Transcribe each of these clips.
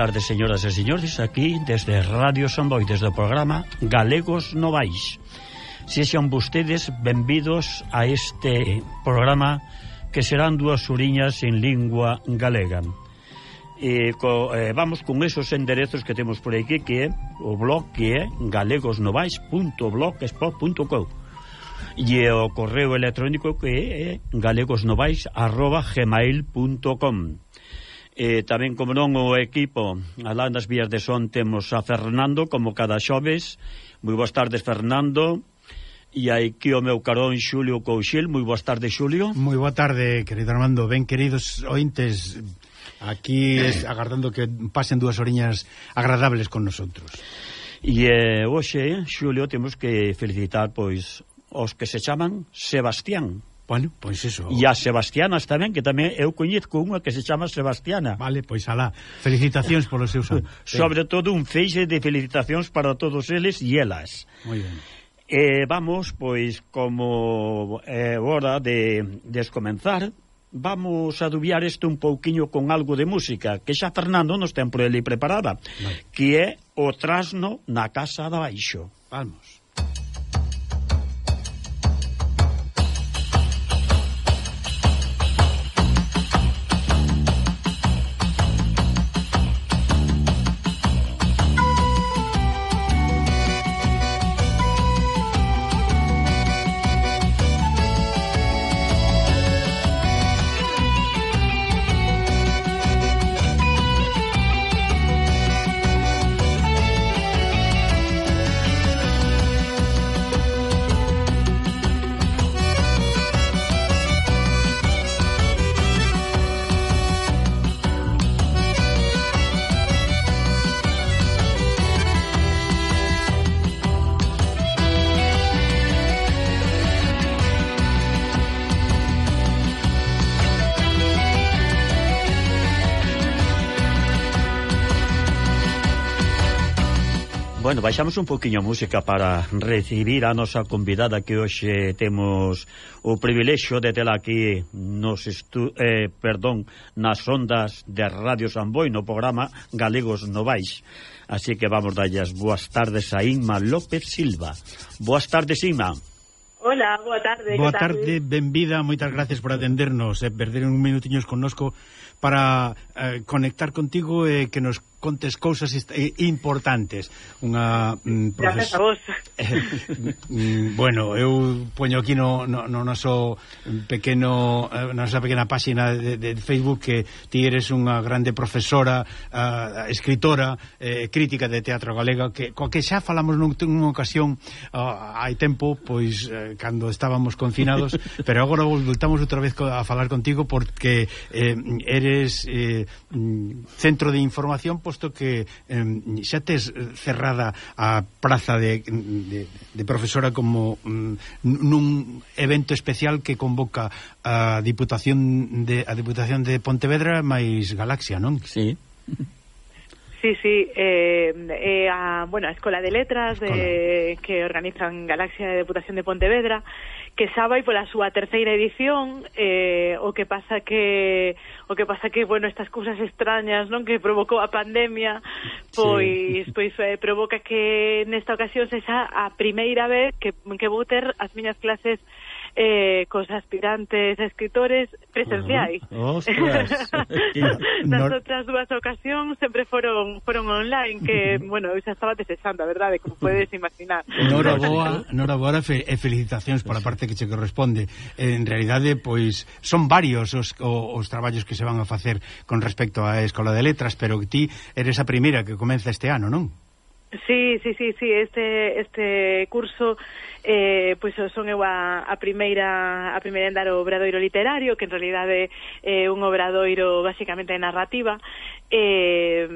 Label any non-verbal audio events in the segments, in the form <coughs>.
tardes, señoras e señores, aquí desde Radio Somboy, desde o programa Galegos Novais. Sexan vostedes benvidos a este programa que serán dúas uriñas en lingua galega. E co, eh, vamos con esos enderezos que temos por aquí que é o blog que é galegosnovais.blogspot.com e o correo electrónico que é eh, galegosnovais.gmail.com E tamén, como non, o equipo alá nas vías de son temos a Fernando, como cada xoves. Moi boas tardes, Fernando. E aquí o meu carón Xulio Couchil. Moi boas tardes, Xulio. Moi boa tarde, querido Armando. Ben, queridos ointes, aquí es, <coughs> agardando que pasen dúas oriñas agradables con nosotros. E eh, hoxe, Xulio, temos que felicitar pois os que se chaman Sebastián. Bueno, pois eso. E as Sebastianas tamén, que tamén eu coñezco unha que se chama Sebastiana. Vale, pois alá. Felicitacións polo seus anos. <laughs> Sobre todo un feixe de felicitacións para todos eles e elas. Moi ben. Eh, vamos, pois, como é eh, hora de descomenzar, vamos a dubiar isto un pouquiño con algo de música, que xa Fernando nos ten por ele preparada, vale. que é o trasno na casa da baixo. Vamos. Baixamos un poquinho a música para recibir a nosa convidada que hoxe temos o privilexio de tela aquí nos estu eh, perdón, nas ondas de Radio Samboy no programa Galegos Novais. Así que vamos dallas boas tardes a Inma López Silva. Boas tardes, Inma. Hola, boa tarde. Boa tarde, benvida, moitas gracias por atendernos e eh, perder un minutiños connosco para eh, conectar contigo e eh, que nos contes cousas eh, importantes. Unha mm, profes... Gracias a vos. <laughs> Eh, mm, bueno, eu poño aquí no, no, no noso pequeno eh, na nosa pequena páxina de, de Facebook que ti eres unha grande profesora, uh, escritora, eh, crítica de teatro galega que coa que xa falamos nun, nunha ocasión uh, hai tempo, pois uh, cando estábamos confinados, <laughs> pero agora voltamos outra vez a falar contigo porque eh, eres eh, mm, centro de información pois, posto que eh, xa tes eh, cerrada a praza de, de, de profesora como mm, nun evento especial que convoca a Diputación de a Diputación de Pontevedra máis Galaxia, non? Sí. Sí, sí, eh, eh, a, bueno, a Escola de Letras Escola. De, que organizan Galaxia de Deputación de Pontevedra que xa vai pola súa terceira edición, eh, o que pasa que o que pasa que bueno, estas cousas extrañas, non, que provocou a pandemia, pois sí. pois eh, provoca que nesta ocasión sexa a primeira vez que que vou ter as miñas clases eh, cos aspirantes a escritores presenciais. Uh, ostras! <laughs> <laughs> Nas outras dúas ocasións sempre foron foron online, que, bueno, eu xa estaba desexando, a verdade, como podes imaginar. <laughs> Nora boa, Nora boa fe, e felicitacións pola parte que che corresponde. En realidade, pois, son varios os, os traballos que se van a facer con respecto á Escola de Letras, pero ti eres a primeira que comeza este ano, non? Sí, sí, sí, sí, este este curso eh, pois son eu a, a primeira a primeira en dar o obradoiro literario, que en realidade é eh, un obradoiro basicamente de narrativa. E, eh,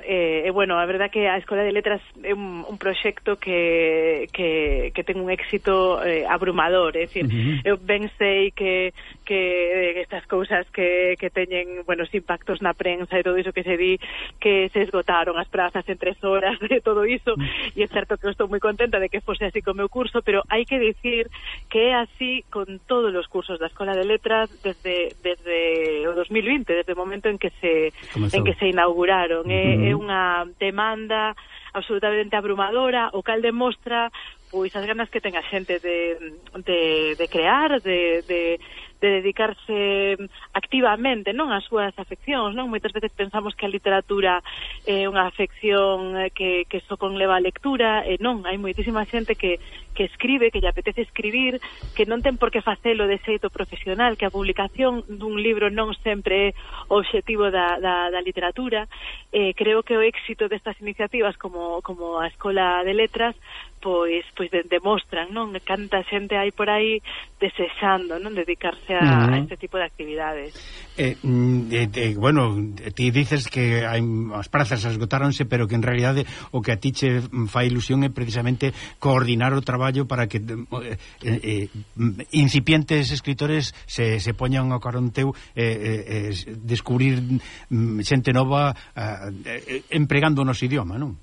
eh, eh, bueno, a verdad que a Escola de Letras é un, un proxecto que, que, que ten un éxito eh, abrumador, é dicir, uh -huh. eu ben sei que que eh, estas cousas que, que teñen buenos impactos na prensa e todo iso que se di que se esgotaron as prazas en tres horas de todo iso mm. e é certo que eu estou moi contenta de que fose así co meu curso pero hai que dicir que é así con todos os cursos da Escola de Letras desde desde o 2020 desde o momento en que se Comenzou. en que se inauguraron é, uh -huh. é unha demanda absolutamente abrumadora o cal demostra pois as ganas que ten a xente de, de, de crear, de, de, de dedicarse mm, activamente non ás súas afeccións, non? Moitas veces pensamos que a literatura é unha afección eh, que, que só conleva a lectura, e non, hai moitísima xente que, que escribe, que lle apetece escribir, que non ten por que facelo de xeito profesional, que a publicación dun libro non sempre é o obxectivo da, da, da literatura. Eh, creo que o éxito destas iniciativas como, como a Escola de Letras pois pois de, demostran, non, canta xente hai por aí desexando, non, dedicarse a, uh -huh. a este tipo de actividades. Eh, mm, de, eh, bueno, ti dices que hai as prazas esgotáronse, pero que en realidade o que a ti che fai ilusión é precisamente coordinar o traballo para que eh, eh, eh mm, incipientes escritores se, se poñan ao caronteu eh, eh, eh descubrir mm, xente nova ah, eh, eh, empregando o noso idioma, non?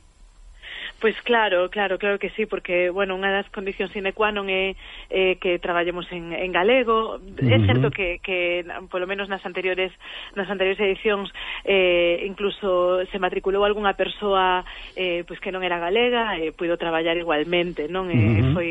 Pois claro, claro, claro que sí, porque, bueno, unha das condicións sine qua non é eh, que traballemos en, en galego. Uh -huh. É certo que, que, polo menos nas anteriores nas anteriores edicións, eh, incluso se matriculou algunha persoa eh, pois que non era galega e eh, puido traballar igualmente, non? Eh, uh -huh. foi,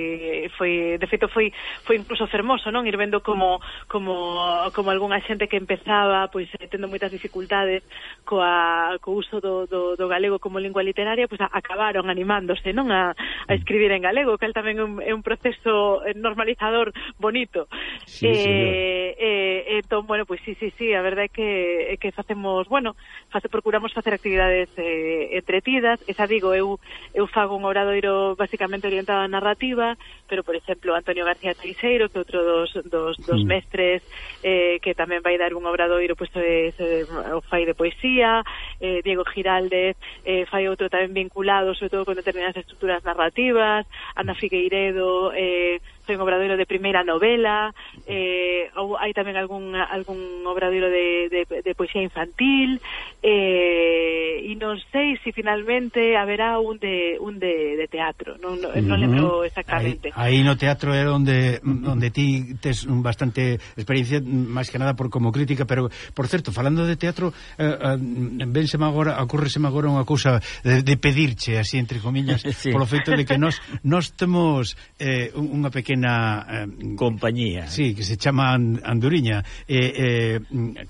foi, de feito, foi, foi incluso fermoso, non? Ir vendo como, como, como algunha xente que empezaba pois eh, tendo moitas dificultades coa, co uso do, do, do galego como lingua literaria, pois acabaron animándose, non? A, a escribir en galego, que tamén é un, é un proceso eh, normalizador bonito. Sí, eh, eh, entón, bueno, pois sí, sí, sí, a verdade é que, é que facemos, bueno, bueno, face, procuramos facer actividades eh, entretidas, esa digo, eu, eu fago un obradoiro basicamente orientado a narrativa, pero, por exemplo, Antonio García Teixeiro, que outro dos, dos, dos mm. mestres eh, que tamén vai dar un obradoiro pois, eh, puesto de, de, o fai de poesía, eh, Diego Giraldez eh, fai outro tamén vinculado, sobre todo con determinadas estructuras narrativas, Ana Figueiredo, eh, en obradoiro de primeira novela, eh, ou hai tamén algún, algún obradoiro de, de, de poesía infantil, eh, e non sei se si finalmente haberá un de, un de, de teatro, non, non, uh -huh. non lembro exactamente. Aí, aí no teatro é onde, onde ti tes un bastante experiencia, máis que nada por como crítica, pero, por certo, falando de teatro, eh, eh venseme agora, ocurreseme agora unha cousa de, de pedirche, así, entre comiñas, <laughs> sí. polo feito de que nós, nos temos eh, unha pequena pequena eh, compañía. Sí, que se chama Anduriña. Eh, eh,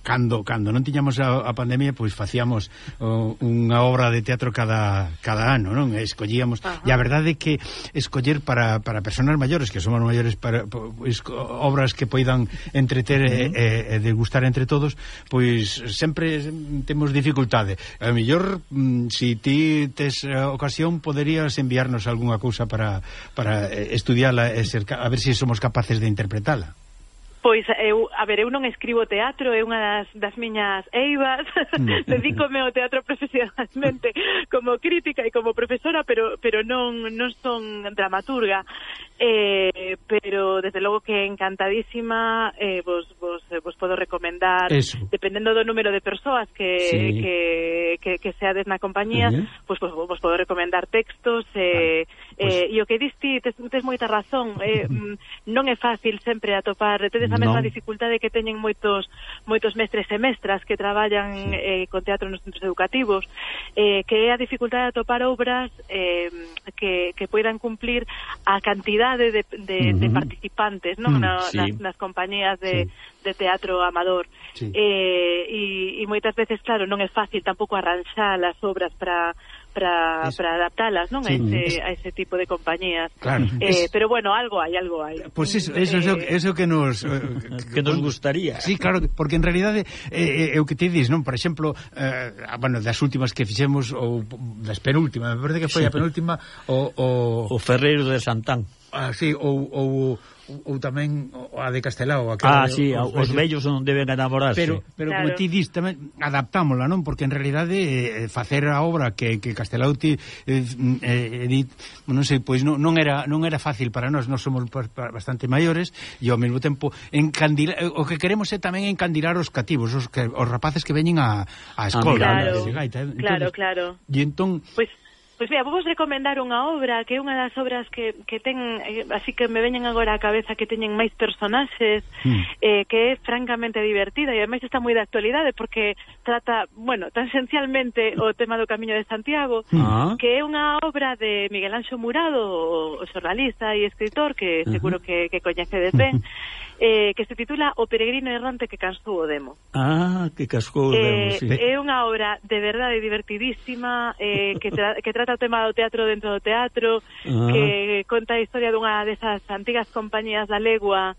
cando cando non tiñamos a, a pandemia, pois facíamos oh, unha obra de teatro cada cada ano, non? Escollíamos, Ajá. e a verdade é que escoller para, para personas maiores, que somos maiores para pois, obras que poidan entreter uh -huh. Eh, e, eh, e degustar entre todos, pois sempre temos dificultade. A mellor mm, si ti tes eh, ocasión poderías enviarnos algunha cousa para para estudiala e ser a ver se si somos capaces de interpretala. Pois eu, a ver, eu non escribo teatro, é unha das, das miñas eivas, mm. <laughs> dedícome ao teatro profesionalmente como crítica e como profesora, pero pero non non son dramaturga eh, pero desde logo que encantadísima eh, vos, vos, eh, vos podo recomendar Eso. dependendo do número de persoas que, sí. que, que, que seades na compañía uh -huh. pois pues, vos, podo recomendar textos eh, vale. Eh, pues... eh, e o que diste tes, tes moita razón eh, <laughs> mm, non é fácil sempre atopar tedes a mesma no. dificultade que teñen moitos moitos mestres e mestras que traballan sí. eh, con teatro nos centros educativos eh, que é a dificultade de atopar obras eh, que, que poidan cumplir a cantidad cantidade de, de, uh -huh. de participantes non? Uh mm, -huh. Na, sí. nas, nas compañías de, sí. de teatro amador sí. eh, e, e moitas veces, claro, non é fácil tampouco arranxar as obras para para, para adaptalas non sí. a, ese, a ese tipo de compañías. Claro. Eh, es... Pero bueno, algo hay, algo hay. Pues eso, eso, eh... eso, eso que nos... Eh, <laughs> que nos gustaría. Sí, claro, porque en realidade eh, eh, é eh, o que te dis, non? Por exemplo, eh, bueno, das últimas que fixemos, ou das penúltimas, me parece que foi sí. a penúltima, o... O, o Ferreiro de Santán. Ah, así ou ou ou tamén a de Castelao, aquela Ah, sí, os, vellos non deben enamorarse. Pero pero claro. como ti dis tamén adaptámola, non? Porque en realidade eh, facer a obra que que Castelao ti eh, eh, edit, non sei, pois non, non era non era fácil para nós, nós somos bastante maiores e ao mesmo tempo encandila, eh, o que queremos é tamén encandilar os cativos, os que os rapaces que veñen a a ah, escola, claro, a gaita, eh? Entonces, claro, claro. E entón Pois pues Pois mira, vou vos recomendar unha obra que é unha das obras que, que ten, eh, así que me veñen agora a cabeza que teñen máis personaxes, mm. eh, que é francamente divertida e ademais está moi de actualidade porque trata, bueno, tangencialmente o tema do Camiño de Santiago, mm. que é unha obra de Miguel Anxo Murado, o xornalista e escritor que seguro que, que coñecedes ben, eh, que se titula O peregrino errante que cansou o demo. Ah, que cascou o eh, demo, eh, sí. É unha obra de verdade divertidísima eh, que, tra <laughs> que trata o tema do teatro dentro do teatro, ah. que conta a historia dunha desas antigas compañías da legua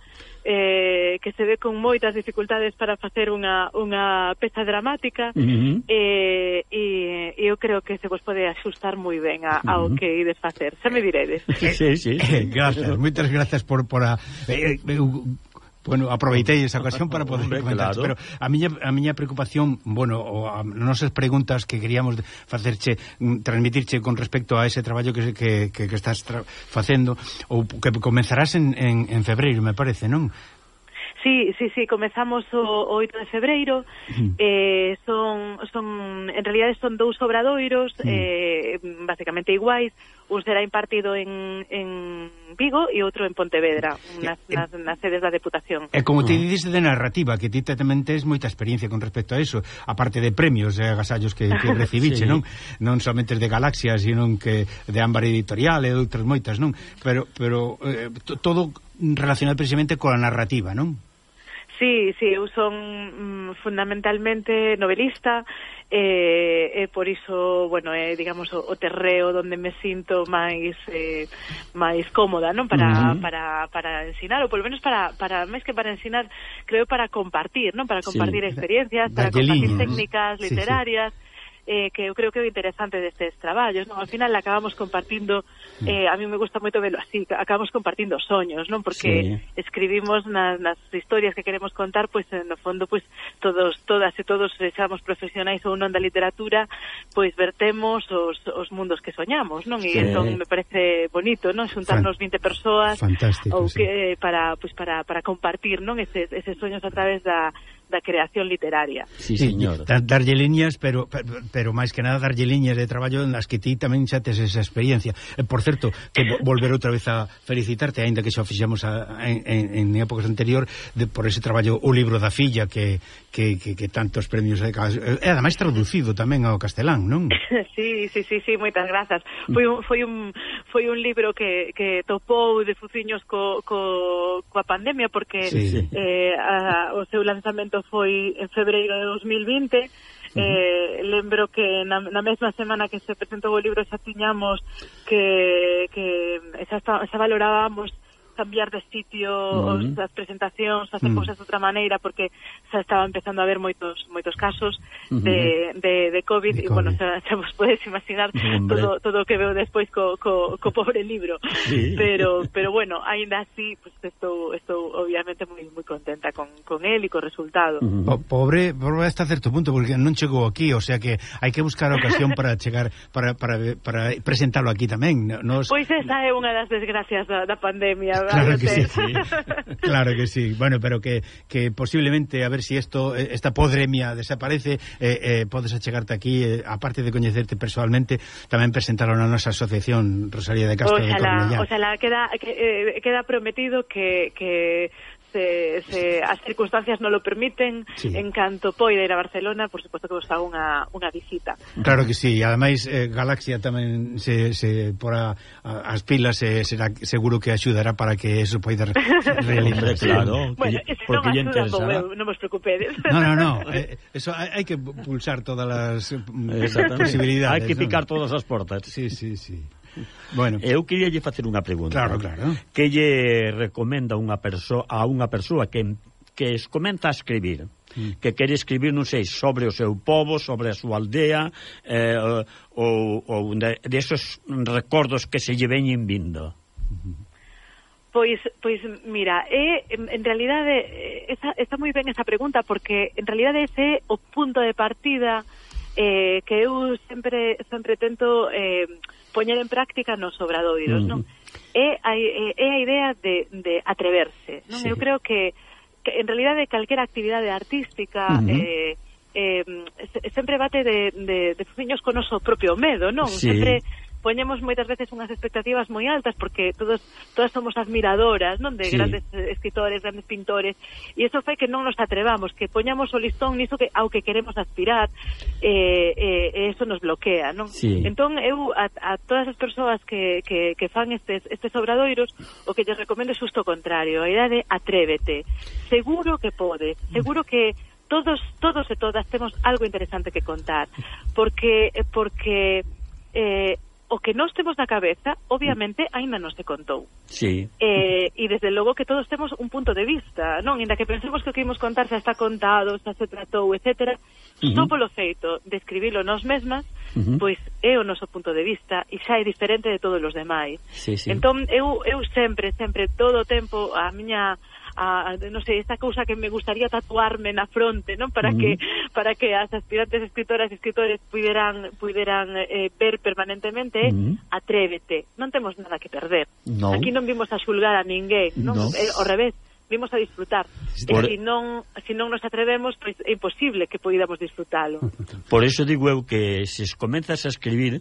eh, que se ve con moitas dificultades para facer unha, unha peza dramática uh -huh. eh, e, e eu creo que se vos pode axustar moi ben a, ao uh -huh. que ides facer, xa me diredes sí, sí, sí, <laughs> gracias, moitas gracias por, por a, eh, eh, Bueno, aproveitei esa ocasión para poder <laughs> Hombre, comentar, claro. pero a miña, a miña preocupación, bueno, o a nosas preguntas que queríamos facerche, mm, transmitirche con respecto a ese traballo que, que, que, que estás facendo, ou que comenzarás en, en, en febreiro, me parece, non? Sí, sí, sí, comezamos o, o 8 de febreiro. Mm. Eh, son son en realidade son dous obradoiros mm. eh basicamente iguais un será impartido en, en Vigo e outro en Pontevedra, nas, eh, nas, nas sedes da Deputación. E como te mm. dices de narrativa, que ti tamén tes moita experiencia con respecto a eso, aparte de premios e eh, agasallos que, que <laughs> recibiche, sí. non? Non somente de Galaxia, sino que de Ámbar Editorial e outras moitas, non? Pero, pero eh, todo relacionado precisamente coa narrativa, non? Sí, sí, eu son mm, fundamentalmente novelista eh, e, eh, eh, por iso, bueno, é eh, digamos o, o terreo onde me sinto máis eh, máis cómoda, non? Para, uh -huh. para, para ensinar, ou polo menos para, para máis que para ensinar, creo para compartir, non? Para compartir sí. experiencias, para compartir técnicas literarias. Sí, sí eh, que eu creo que é o interesante destes traballos, non? Ao final acabamos compartindo, mm. eh, a mí me gusta moito velo así, acabamos compartindo soños, non? Porque sí. escribimos na, nas historias que queremos contar, pois pues, no fondo, pois pues, todos, todas e todos sexamos profesionais ou non da literatura, pois pues, vertemos os, os mundos que soñamos, non? E sí. entón me parece bonito, non? Xuntarnos 20 persoas Fantástico, ou que sí. para, pois para, para compartir, non? Eses, eses soños a través da da creación literaria. Sí, señor. Sí, darlle liñas, pero, pero pero máis que nada darlle liñas de traballo nas que ti tamén xa tes esa experiencia. Eh, por certo, que volver outra vez a felicitarte, aínda que xa fixemos a, en, en, en épocas anterior de, por ese traballo O libro da filla que, que, que, que tantos premios e ademais traducido tamén ao castelán, non? <laughs> Sí, sí, sí, sí, moitas grazas. Foi un, foi un, foi un libro que, que topou de fuciños co, co, coa pandemia porque sí, sí. Eh, a, o seu lanzamento foi en febreiro de 2020, Uh -huh. eh, lembro que na, na mesma semana que se presentou o libro xa tiñamos que, que xa, está, xa valorábamos cambiar de sitio uh -huh. as presentacións, facer uh -huh. cousas de outra maneira porque xa estaba empezando a haber moitos moitos casos uh -huh. de, de, de COVID de e bueno, xa, <laughs> xa vos podes imaginar Hombre. todo todo o que veo despois co, co, co pobre libro. Sí. Pero pero bueno, aínda así, pues estou estou obviamente moi moi contenta con con el e co resultado. Uh -huh. po pobre, pobre hasta certo punto porque non chegou aquí, o sea que hai que buscar a ocasión para chegar para para para presentalo aquí tamén. Nos Pois esa é unha das desgracias da, da pandemia, claro que sí, sí. Claro que sí. Bueno, pero que, que posiblemente a ver si esto eh, esta podremia desaparece, eh, eh, podes achegarte aquí, eh, aparte de coñecerte personalmente, tamén presentar a nosa asociación Rosalía de Castro oxalá, de Cornellá. Oxalá queda, que, eh, queda prometido que, que se, se as circunstancias non lo permiten, sí. en canto poida ir a Barcelona, por suposto que vos fa unha, unha visita. Claro que sí, ademais eh, Galaxia tamén se, se porá as pilas eh, será seguro que axudará para que eso poida <laughs> realizarse. claro, bueno, que, si porque non axuda, non vos preocupedes. No, no, no, <laughs> eh, eso hai, hai que pulsar todas as mm, posibilidades. Hai que picar ¿no? todas as portas. Sí, sí, sí. <laughs> Bueno. Eh, eu quería lle facer unha pregunta. Claro, claro. Que lle recomenda unha persoa a unha persoa que que es comenta a escribir, mm. que quere escribir, non sei, sobre o seu povo, sobre a súa aldea, eh, ou, ou de, de esos recordos que se lle veñen vindo. Pois, pois mira, é, en realidade, eh, esa, está moi ben esa pregunta, porque en realidade ese é o punto de partida eh, que eu sempre sempre tento eh, poñer en práctica nos obradoiros, mm. non? É a, é a idea de, de atreverse, non? Sí. Eu creo que, que en realidad de calquera actividade artística mm -hmm. eh, eh, sempre bate de, de, de fuños con oso propio medo, non? Sí. Sempre poñemos moitas veces unhas expectativas moi altas porque todos todas somos admiradoras, non, de sí. grandes eh, escritores, grandes pintores, e eso fai que non nos atrevamos, que poñamos o listón niso que ao que queremos aspirar, eh, eh, eso nos bloquea, non? Sí. Entón eu a, a todas as persoas que, que, que fan estes estes obradoiros, o que lle recomendo é xusto o contrario, a idea de atrévete. Seguro que pode, seguro que todos todos e todas temos algo interesante que contar, porque porque eh o que nós temos na cabeza, obviamente, aínda non se contou. Sí. Eh, e desde logo que todos temos un punto de vista, non? Inda que pensemos que o que imos contar xa está contado, xa se tratou, etcétera, uh -huh. só polo feito de escribilo nós mesmas, uh -huh. pois é o noso punto de vista e xa é diferente de todos os demais. Sí, sí. Entón, eu, eu sempre, sempre, todo o tempo, a miña a, non sei, esta cousa que me gustaría tatuarme na fronte, non? Para mm. que para que as aspirantes escritoras e escritores puideran puideran eh, ver permanentemente mm. atrévete, non temos nada que perder. No. Aquí non vimos a xulgar a ninguén, non? No. Eh, ao revés, vimos a disfrutar. Eh, por... E se non, se non nos atrevemos, pois é imposible que poidamos disfrutalo. <laughs> Por iso digo eu que se comenzas a escribir,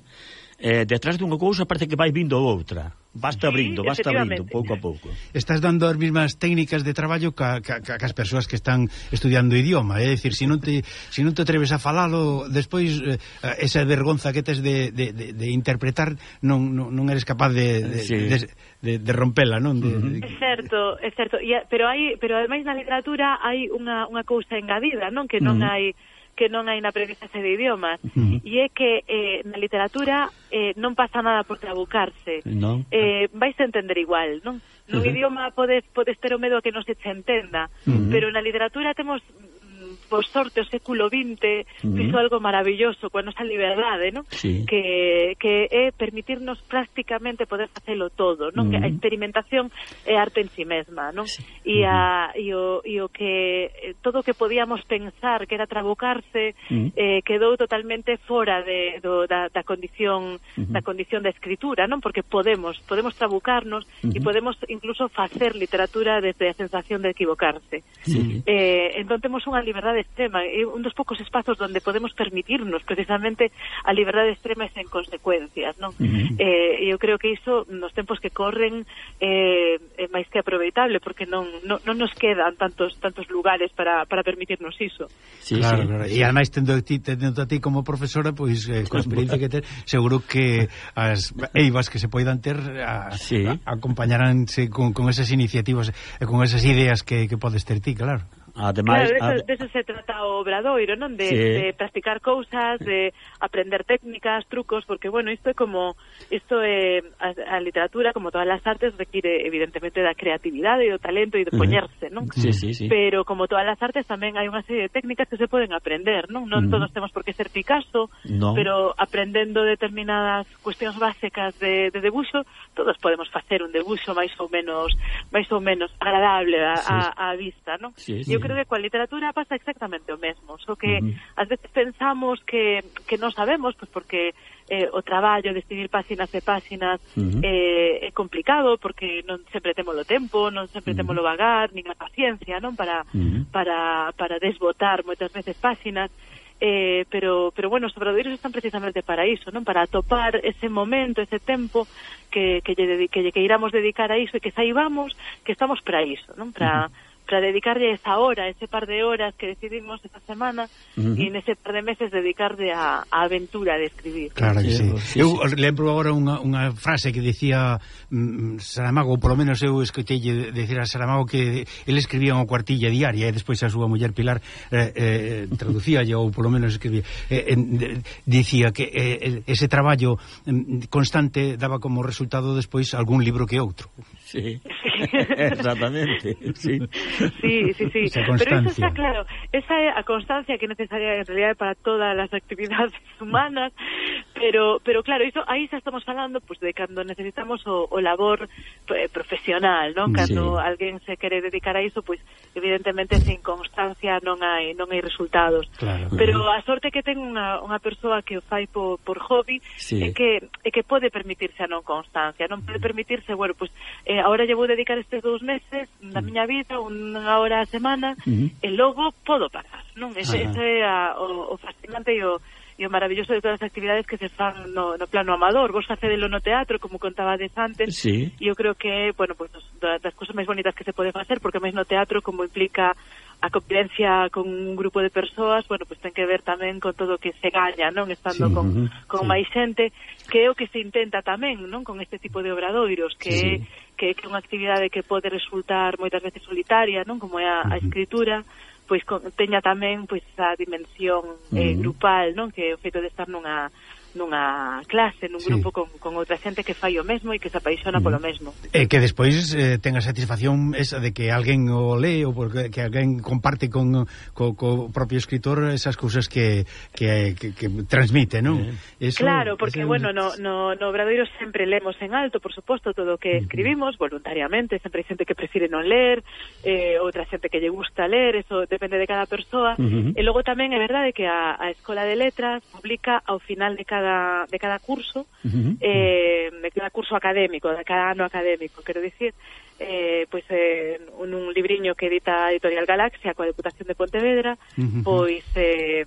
eh, detrás dunha cousa parece que vai vindo outra. Vaste abrindo, sí, vaste abrindo, pouco a pouco. Estás dando as mesmas técnicas de traballo ca, ca, ca, as persoas que están estudiando idioma, é dicir, se non te se non te atreves a falalo, despois eh, esa vergonza que tes de, de, de, de interpretar non, non, non eres capaz de, de, sí. de, de, de rompela, non? De, de... É certo, é certo, e, pero hai pero ademais na literatura hai unha, unha cousa engadida, non? Que non uh -huh. hai que non hai na aprendizaxe de idiomas uh -huh. e é que eh, na literatura eh, non pasa nada por trabucarse no. Eh, eh, vais a entender igual non? no uh -huh. idioma podes, podes ter o medo a que non se te entenda uh -huh. pero na literatura temos mm, por sorte o século XX uh -huh. fixo algo maravilloso coa nosa liberdade, ¿no? Sí. Que que é permitirnos prácticamente poder facelo todo, non? Que a experimentación é arte en si sí mesma, non? Sí. E, a, e, o, e o que eh, todo o que podíamos pensar que era trabucarse mm. eh, quedou totalmente fora de, do, da, da condición uh -huh. da condición da escritura, non? Porque podemos, podemos trabucarnos uh -huh. e podemos incluso facer literatura desde a sensación de equivocarse. Sí. Eh, entón temos unha liberdade extrema, é un dos poucos espazos onde podemos permitirnos precisamente a liberdade extrema e sen consecuencias consecuencias, non? Uh -huh. Eh, eu creo que iso nos tempos que corren eh, é máis que aproveitable porque non, non, non nos quedan tantos tantos lugares para, para permitirnos iso. Sí, claro, sí. claro. E ademais tendo a ti, tendo a ti como profesora, pois eh, coa <laughs> experiencia que ter, seguro que as eivas que se poidan ter a, sí. a, acompañaránse con, con esas iniciativas e con esas ideas que, que podes ter ti, claro. Ademais, claro, eso, ad... eso se trata o obradoiro, non? De, sí. de practicar cousas, de aprender técnicas, trucos, porque, bueno, isto é como... Isto é... A, a literatura, como todas as artes, require, evidentemente, da creatividade e do talento e de poñerse, non? Sí, sí, sí. Pero, como todas as artes, tamén hai unha serie de técnicas que se poden aprender, non? Non mm. todos temos por que ser Picasso, no. pero aprendendo determinadas cuestións básicas de, de debuxo, todos podemos facer un debuxo máis ou menos máis ou menos agradable a, sí. a, a vista, non? Sí, sí. Eu creo creo que coa literatura pasa exactamente o mesmo, só que uh -huh. ás veces pensamos que, que non sabemos, pois porque eh, o traballo de escribir páxinas e páxinas uh -huh. eh, é complicado porque non sempre temos o tempo, non sempre uh -huh. temos o vagar, nin a paciencia, non para uh -huh. para para desbotar moitas veces páxinas. Eh, pero pero bueno, os obradoiros están precisamente para iso, non? Para atopar ese momento, ese tempo que que lle, que lle que iramos dedicar a iso e que saibamos que estamos para iso, non? Para uh -huh para dedicarlle esa hora, ese par de horas que decidimos esta semana uh -huh. e nese par de meses dedicarle a, a aventura de escribir. Claro que sí. sí. Eu lembro agora unha, unha frase que dicía mm, Saramago, polo menos eu escutei decir a Saramago que el escribía unha cuartilla diaria e despois a súa muller Pilar eh, eh, traducía ou polo menos escribía. Eh, eh, dicía que eh, ese traballo mm, constante daba como resultado despois algún libro que outro. Sí. <laughs> Exactamente. Sí. Sí, sí, sí. Pero eso está claro. Esa é a constancia que é necesaria en realidad para todas as actividades <laughs> humanas, pero pero claro, iso aí xa estamos falando pues, de cando necesitamos o, o labor eh, profesional, ¿no? Cando sí. alguén se quere dedicar a iso, pues, evidentemente sin constancia non hai non hai resultados. Claro, pero a sorte que ten unha, unha persoa que o fai por, por hobby sí. é que é que pode permitirse a non constancia, non pode mm. permitirse, bueno, pues, eh, eh, ahora lle vou dedicar estes dous meses da miña vida, unha hora a semana, uh -huh. e logo podo parar, non? Ese, ese é a, o, o fascinante e o, e o maravilloso de todas as actividades que se fan no, no plano amador. Vos facedelo no teatro, como contabades antes, sí. e eu creo que, bueno, pues, das, das cousas máis bonitas que se pode facer, porque máis no teatro, como implica a convivencia con un grupo de persoas, bueno, pues ten que ver tamén con todo o que se gaña, non? Estando sí, con, uh -huh, con sí. máis xente, que é o que se intenta tamén, non? Con este tipo de obradoiros, que sí, sí que é unha actividade que pode resultar moitas veces solitaria, non? Como é a, a escritura, pois con, teña tamén pois a dimensión eh, grupal, non? Que o feito de estar nunha nunha clase, nun grupo sí. con, con outra xente que fai o mesmo e que se apaixona mm. polo mesmo. E que despois eh, ten a satisfacción esa de que alguén o lee ou porque, que alguén comparte con co, co propio escritor esas cousas que, que, que, que transmite, non? Eh. Eso, claro, porque, eso... bueno, no, no, no Obradoiro sempre lemos en alto, por suposto, todo o que escribimos, voluntariamente, sempre hai xente que prefire non ler, eh, outra xente que lle gusta ler, eso depende de cada persoa, uh -huh. e logo tamén é verdade que a, a Escola de Letras publica ao final de cada cada, de cada curso, uh -huh. eh, de cada curso académico, de cada ano académico, quero dicir, eh, pois eh, un, un libriño que edita a Editorial Galaxia coa Deputación de Pontevedra, uh -huh. pois, eh,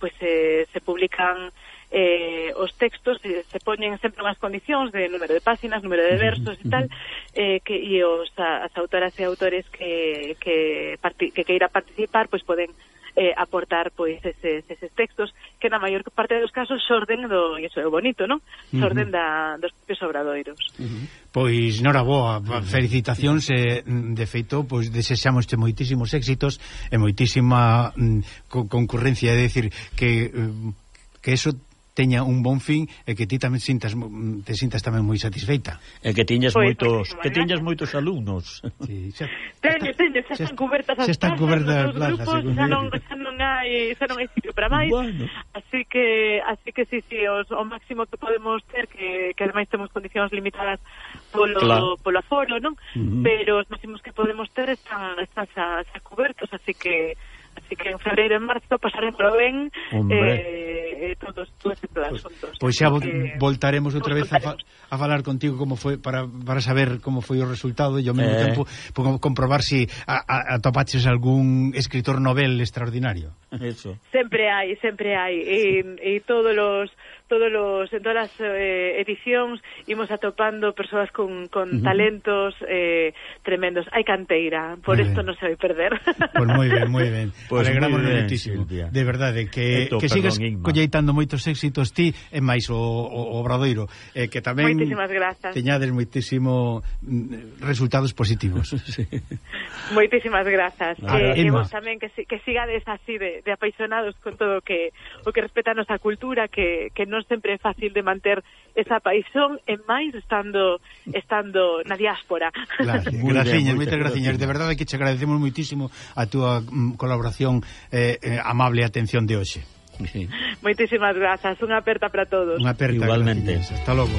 pois eh, se publican eh, os textos eh, se poñen sempre unhas condicións de número de páxinas, número de versos e tal, eh, que e os a, as autoras e autores que que, que queira participar pois poden eh, aportar pois eses, eses textos que na maior parte dos casos xorden do, e iso é bonito, non? Xorden uh -huh. da, dos propios obradoiros. Uh -huh. Pois, nora boa, felicitacións e, de feito, pois desexamos moitísimos éxitos e moitísima mm, co concurrencia, é dicir, que eh, que eso teña un bon fin e que ti tamén sintas te sintas tamén moi satisfeita. E que tiñas pues, moitos, pois, que tiñas moitos alumnos. Sí, xa, teño, teño, xa, xa están cubertas as están cubertas as plazas, grupos, xa non, xa non hai, xa non hai sitio para máis. Bueno. Así que así que sí, sí, os, o máximo que podemos ter que que ademais temos condicións limitadas polo claro. polo aforo, non? Uh -huh. Pero os máximos que podemos ter están están xa, xa cubertos, así que Así que en febreiro e marzo pasaremos ben Hombre. eh, eh todos, todos en pues. Pois, pois xa voltaremos outra vez a, fa, a falar contigo como foi para, para saber como foi o resultado e ao mesmo eh. tempo comprobar se si atopaches algún escritor novel extraordinario. Eso. Sempre hai, sempre hai. E, e todos os todos los, en todas as eh, edicións imos atopando persoas con, con uh -huh. talentos eh, tremendos. Hai canteira, por isto non se vai perder. Pois <laughs> pues moi ben, moi ben. Pues Alegrámonos muitísimo. Silvia. De verdade, que, Eto, que sigas colleitando moitos éxitos ti e máis o, o, o Bradoiro. Eh, que tamén teñades moitísimo mm, resultados positivos. <laughs> sí. Moitísimas grazas. Ah, eh, que vos tamén que, que sigades así de, de apaixonados con todo o que, o que respeta a nosa cultura, que, que non sempre é fácil de manter esa paixón e máis estando estando na diáspora. Claro, graciñas, moitas graciñas. De verdade que che agradecemos moitísimo a túa mm, colaboración eh, eh, amable e atención de hoxe. Sí. Moitísimas grazas, unha aperta para todos. Unha aperta. Igualmente. Gracias. Hasta logo.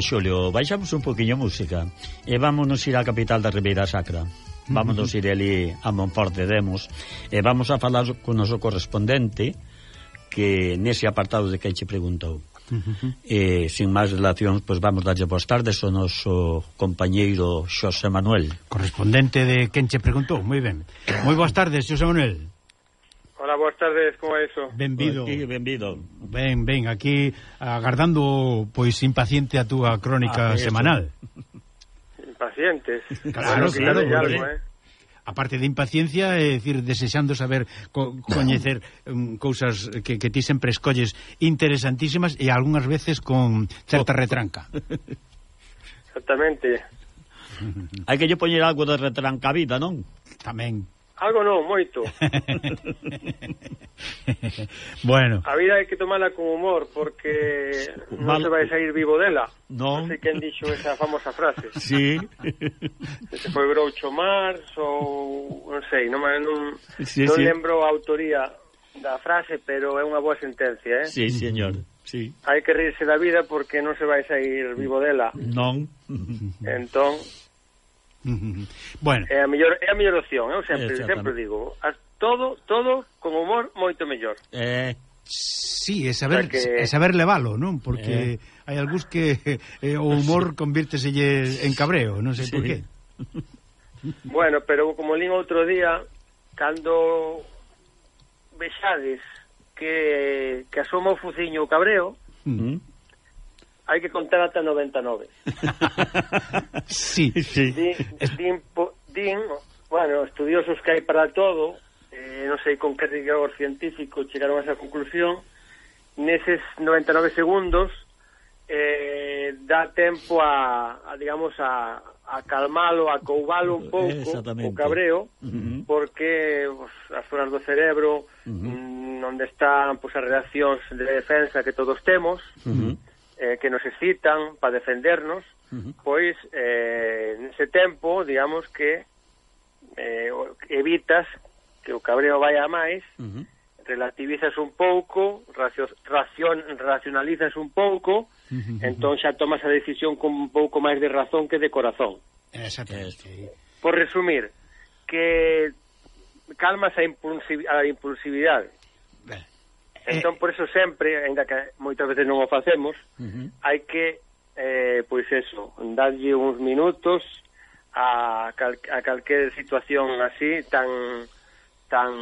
Xulio, baixamos un poquinho a música e vámonos ir á capital da Ribeira Sacra. Vámonos ir ali a Monforte de Demos e vamos a falar con o noso correspondente que nese apartado de que che preguntou. E sin máis relacións, pois vamos darlle boas tardes ao noso compañeiro Xosé Manuel. Correspondente de quen che preguntou, moi ben. Moi boas tardes, Xosé Manuel. Hola, boas tardes, como é iso? Benvido. Aquí, benvido. Ben, ben, aquí agardando pois impaciente a túa crónica ah, semanal. Impacientes. Claro, que claro, claro algo, eh? a parte de impaciencia, é dicir, desexando saber co coñecer um, cousas que, que ti sempre escolles interesantísimas e algunhas veces con certa oh. retranca. Exactamente. Hai que lle poñer algo de retranca vida, non? Tamén. Algo non, moito. <laughs> bueno. A vida hai que tomala con humor porque Mal... non se vai sair vivo dela. Non. Non sei quen dixo esa famosa frase. <laughs> Sí. Se foi Groucho Marx ou non sei, non non, sí, non sí. lembro a autoría da frase, pero é unha boa sentencia, eh? Sí, señor. Sí. Hai que rirse da vida porque non se vai sair vivo dela. Non. Entón, Bueno. É a mellor é a mellor opción, eu sempre sempre digo, as, todo todo con humor moito mellor. Eh Sí, é saber, o sea que... é saber levalo, non? Porque eh... hai algúns que <laughs> eh, o humor sí. convírteselle en cabreo, non sei sí. por qué. Bueno, pero como lín outro día, cando vexades que, que asoma o fuciño o cabreo, uh -huh hai que contar ata 99. <laughs> sí, sí. Din, din, din, bueno, estudiosos que hai para todo, eh, non sei con que rigor científico chegaron a esa conclusión, neses 99 segundos eh, dá tempo a, a digamos, a, a calmalo, a coubalo un pouco o cabreo, uh -huh. porque pues, as zonas do cerebro uh -huh. Mm, onde están pues, as reaccións de defensa que todos temos, uh -huh eh, que nos excitan para defendernos, uh -huh. pois eh, nese tempo, digamos que eh, evitas que o cabreo vaya a máis, uh -huh. relativizas un pouco, racio, racion, racionalizas un pouco, uh -huh. entón xa tomas a decisión con un pouco máis de razón que de corazón. Exactamente. Por resumir, que calmas a, impulsiv a impulsividade, Eh, entón, por eso sempre, ainda que moitas veces non o facemos, uh -huh. hai que, eh, pois eso, darlle uns minutos a, cal, a calquer situación así tan tan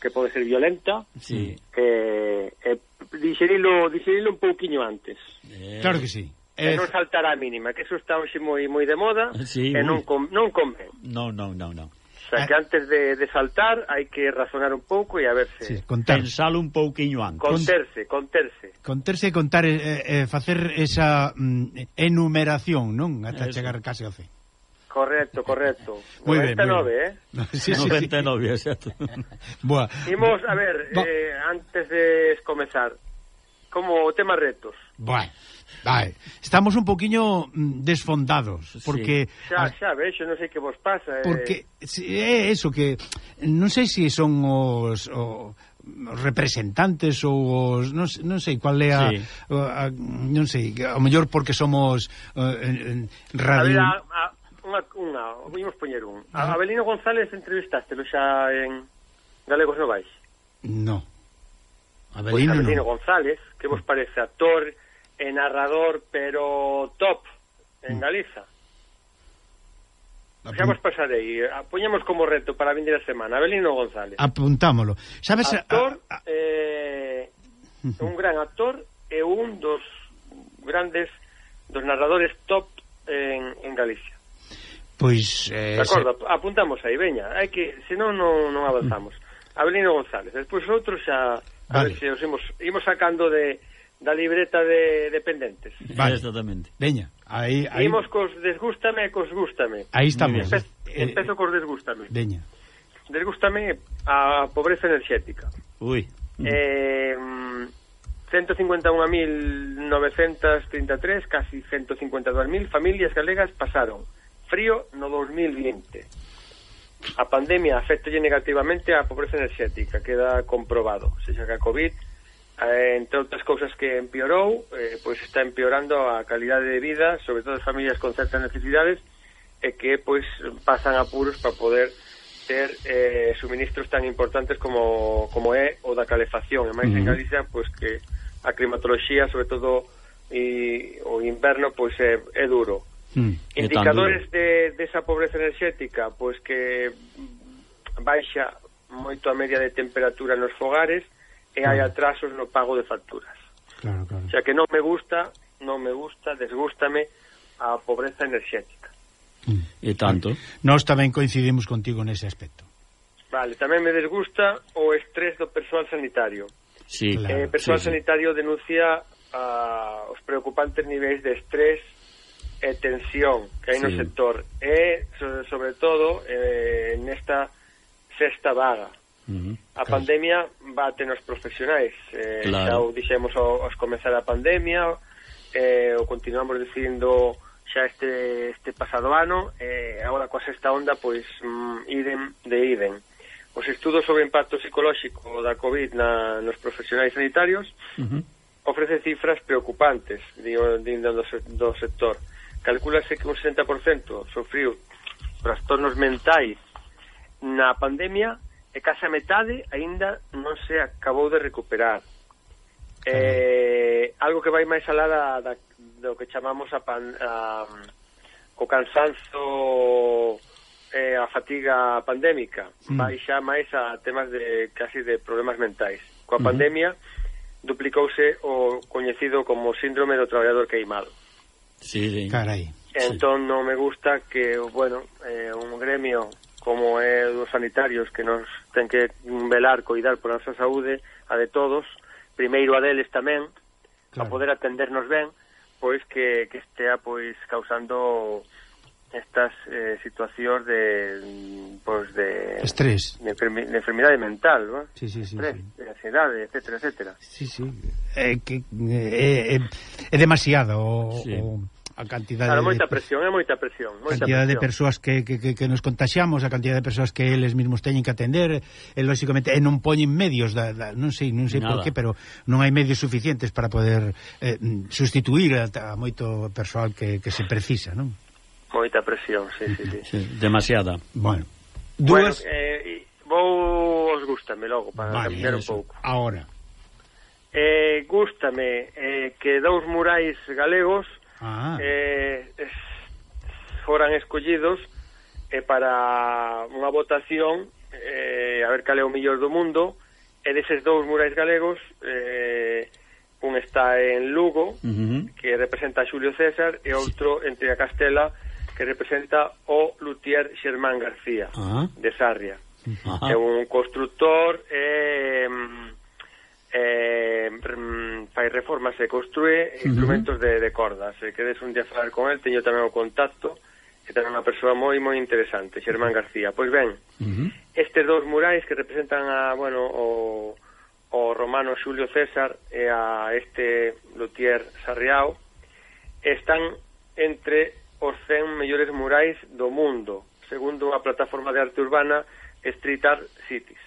que pode ser violenta sí. eh, eh, digerilo, digerilo un pouquiño antes. Eh... claro que sí. Eh... non saltar a mínima que eso está hoxe moi moi de moda sí, e non, com, non convén. Non, non, non, non sea, ah. que antes de, de saltar hai que razonar un pouco e a verse... Sí, contar. Pensalo un pouquiño antes. Conterse, conterse. Conterse e contar, eh, eh, facer esa mm, enumeración, non? Ata Eso. chegar case ao fin. Correcto, correcto. <laughs> 99, bien, eh? <laughs> Sí, sí, 99, exacto. <laughs> Boa. Imos, a ver, eh, antes de comezar, como tema retos. Bueno. Vai, estamos un poquiño mm, desfondados porque sí. xa, xa vexo, non sei que vos pasa. Eh... Porque é eso que non sei se si son os, os representantes ou os, non, non sei cual é a, sí. a, a non sei, a mellor porque somos uh, en, en radio a, ver, a, a unha, unha, vimos poñer un. A ah. Abelino González entrevistaste xa en Galegos Novais? No. Abelino, pues Abelino no. González, que vos mm. parece actor, e narrador, pero top en mm. Galiza. Xa vos pasarei, ah, poñemos como reto para a a semana, Abelino González. Apuntámolo. Sabes, actor, a, a... Eh, <laughs> un gran actor e un dos grandes dos narradores top en, en Galicia. Pois... Eh, de acordo, se... apuntamos aí, veña. Hai que, senón non, non avanzamos. Mm. Abelino González. Despois outros xa... A vale. ver se os imos, imos sacando de da libreta de dependentes. Vale, exactamente. Veña, aí... aí... Imos cos desgústame e cos gústame. Aí estamos. Empe eh, empezo cos desgústame. Veña. Desgústame a pobreza enerxética. Ui. Eh, 151.933, casi 152.000 familias galegas pasaron frío no 2020. A pandemia afecta negativamente a pobreza enerxética, queda comprobado. Se xa que a COVID eh, entre outras cousas que empeorou, eh, pois está empeorando a calidade de vida, sobre todo as familias con certas necesidades, e que pois pasan apuros para poder ter eh, suministros tan importantes como, como é o da calefacción. E máis en Galicia, pois que a climatoloxía, sobre todo e, o inverno, pois é, é duro. Mm, Indicadores duro. de, desa pobreza enerxética, pois que baixa moito a media de temperatura nos fogares, e hai atrasos no pago de facturas. Claro, claro. O sea que non me gusta, non me gusta, desgústame a pobreza enerxética. E tanto. Nós tamén coincidimos contigo nese aspecto. Vale, tamén me desgusta o estrés do persoal sanitario. Sí, claro. Eh, persoal sí, sí. sanitario denuncia a, os preocupantes niveis de estrés e tensión que hai sí. no sector e sobre, sobre todo eh, nesta sexta vaga. Uh -huh. A claro. pandemia bate nos profesionais. Eh, claro. Xa o dixemos ao, aos comezar a pandemia, eh, o continuamos dicindo xa este, este pasado ano eh, agora coa sexta onda pois mm, idem de idem os estudos sobre o impacto psicolóxico da COVID na, nos profesionais sanitarios uh -huh. ofrece cifras preocupantes digo, dindo do, do sector calculase que un 60% sofriu trastornos mentais na pandemia e case a metade aínda non se acabou de recuperar. Eh, algo que vai máis alá da, da, do que chamamos a, pan, a o cansanzo eh, a fatiga pandémica, mm. vai xa máis a temas de casi de problemas mentais. Coa mm. pandemia duplicouse o coñecido como síndrome do traballador queimado. Sí, sí. Carai. Entón sí. non me gusta que, bueno, eh, un gremio como é dos sanitarios que nos ten que velar, coidar por a nosa saúde, a de todos, primeiro a deles tamén, claro. a poder atendernos ben, pois que, que estea pois causando estas eh, situacións de pois de estrés, de, enfermi de enfermidade mental, ¿no? sí, sí, sí, estrés, sí. de ansiedade, etcétera, etcétera. Sí, sí. É eh, que é eh, eh, é demasiado o, sí. o a cantidade claro, moita presión, é moita presión, moita cantidade presión. de persoas que, que, que, que nos contaxiamos, a cantidad de persoas que eles mesmos teñen que atender, e lógicamente e non poñen medios da, da non sei, non sei Nada. por qué, pero non hai medios suficientes para poder eh, sustituir a, a moito persoal que, que se precisa, non? Moita presión, sí, sí, sí. sí demasiada. Bueno, dúas... bueno eh, vou os gustame logo para vale, cambiar un pouco. Ahora. Eh, gústame eh, que dous murais galegos ah. eh, es, foran escollidos eh, para unha votación eh, a ver cal é o millor do mundo e deses dous murais galegos eh, un está en Lugo uh -huh. que representa a Xulio César e outro sí. en Tria Castela que representa o Lutier Xermán García ah. de Sarria ah. é un constructor eh, eh, fai reformas e construe instrumentos uh -huh. de, de corda. Se quedes un día falar con el, teño tamén o contacto, que tamén é unha persoa moi moi interesante, Xermán García. Pois ben, uh -huh. estes dous murais que representan a, bueno, o, o romano Xulio César e a este Lutier Sarriao, están entre os 100 mellores murais do mundo, segundo a plataforma de arte urbana Street Art Cities.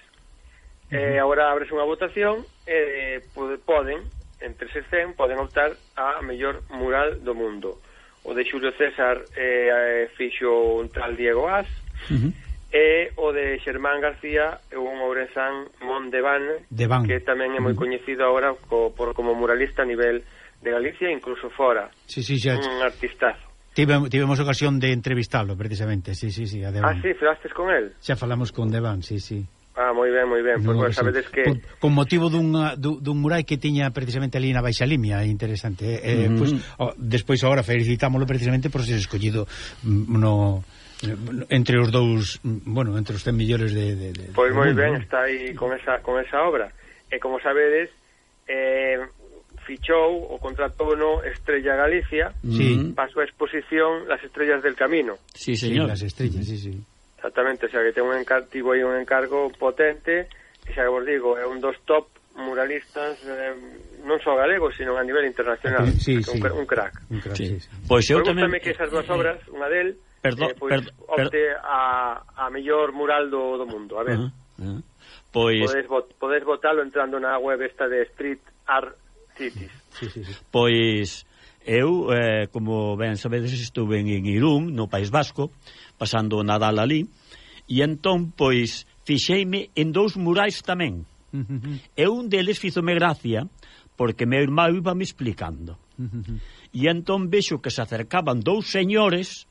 Uh eh, -huh. Agora abres unha votación eh, poden, entre ese 100, poden optar a mellor mural do mundo. O de Xulio César eh, eh fixo un tal Diego As, uh -huh. e o de Xermán García é un ourezán Mondeván, que tamén é moi coñecido agora co, por, como muralista a nivel de Galicia e incluso fora. Sí, sí, xa... Un artistazo. Tivemos ocasión de entrevistarlo precisamente, sí, sí, sí, a Devan. Ah, sí, falastes con él? Xa falamos con Devan, sí, sí. Ah, moi ben, moi ben. Pois, pues, sabedes que... Con, con motivo dunha, dun ah, mural que tiña precisamente ali na Baixa Limia, interesante. Eh, mm -hmm. pois, pues, oh, despois agora felicitámoslo precisamente por ser escollido mm, no entre os dous, mm, bueno, entre os 100 millores de, de, de Pois moi ben, ¿no? está aí con esa con esa obra. E como sabedes, eh fichou o contratou no Estrella Galicia, sí. pasou a exposición Las estrellas del camino. Sí, señor. Sí, las estrellas, sí, sí. Exactamente, xa que ten un encargo, tivo aí un encargo potente, e xa que vos digo, é un dos top muralistas eh, non só galegos, sino a nivel internacional. Sí, sí, un, sí. un crack. Un crack sí. Sí, sí. Pois eu tamén... que eh, esas dúas eh, obras, unha del, perdón, eh, pois, perdón, opte perdón. a, a mellor mural do, do mundo. A ver. Uh -huh, uh -huh. Pois... Podes, vot, podes votalo entrando na web esta de Street Art Cities. Sí, sí, sí. Pois Eu, eh, como ben sabedes, estuve en Irún, no País Vasco, pasando o Nadal ali, e entón, pois, fixeime en dous murais tamén. <laughs> e un deles fizome gracia, porque meu irmão iba me explicando. <laughs> e entón vexo que se acercaban dous señores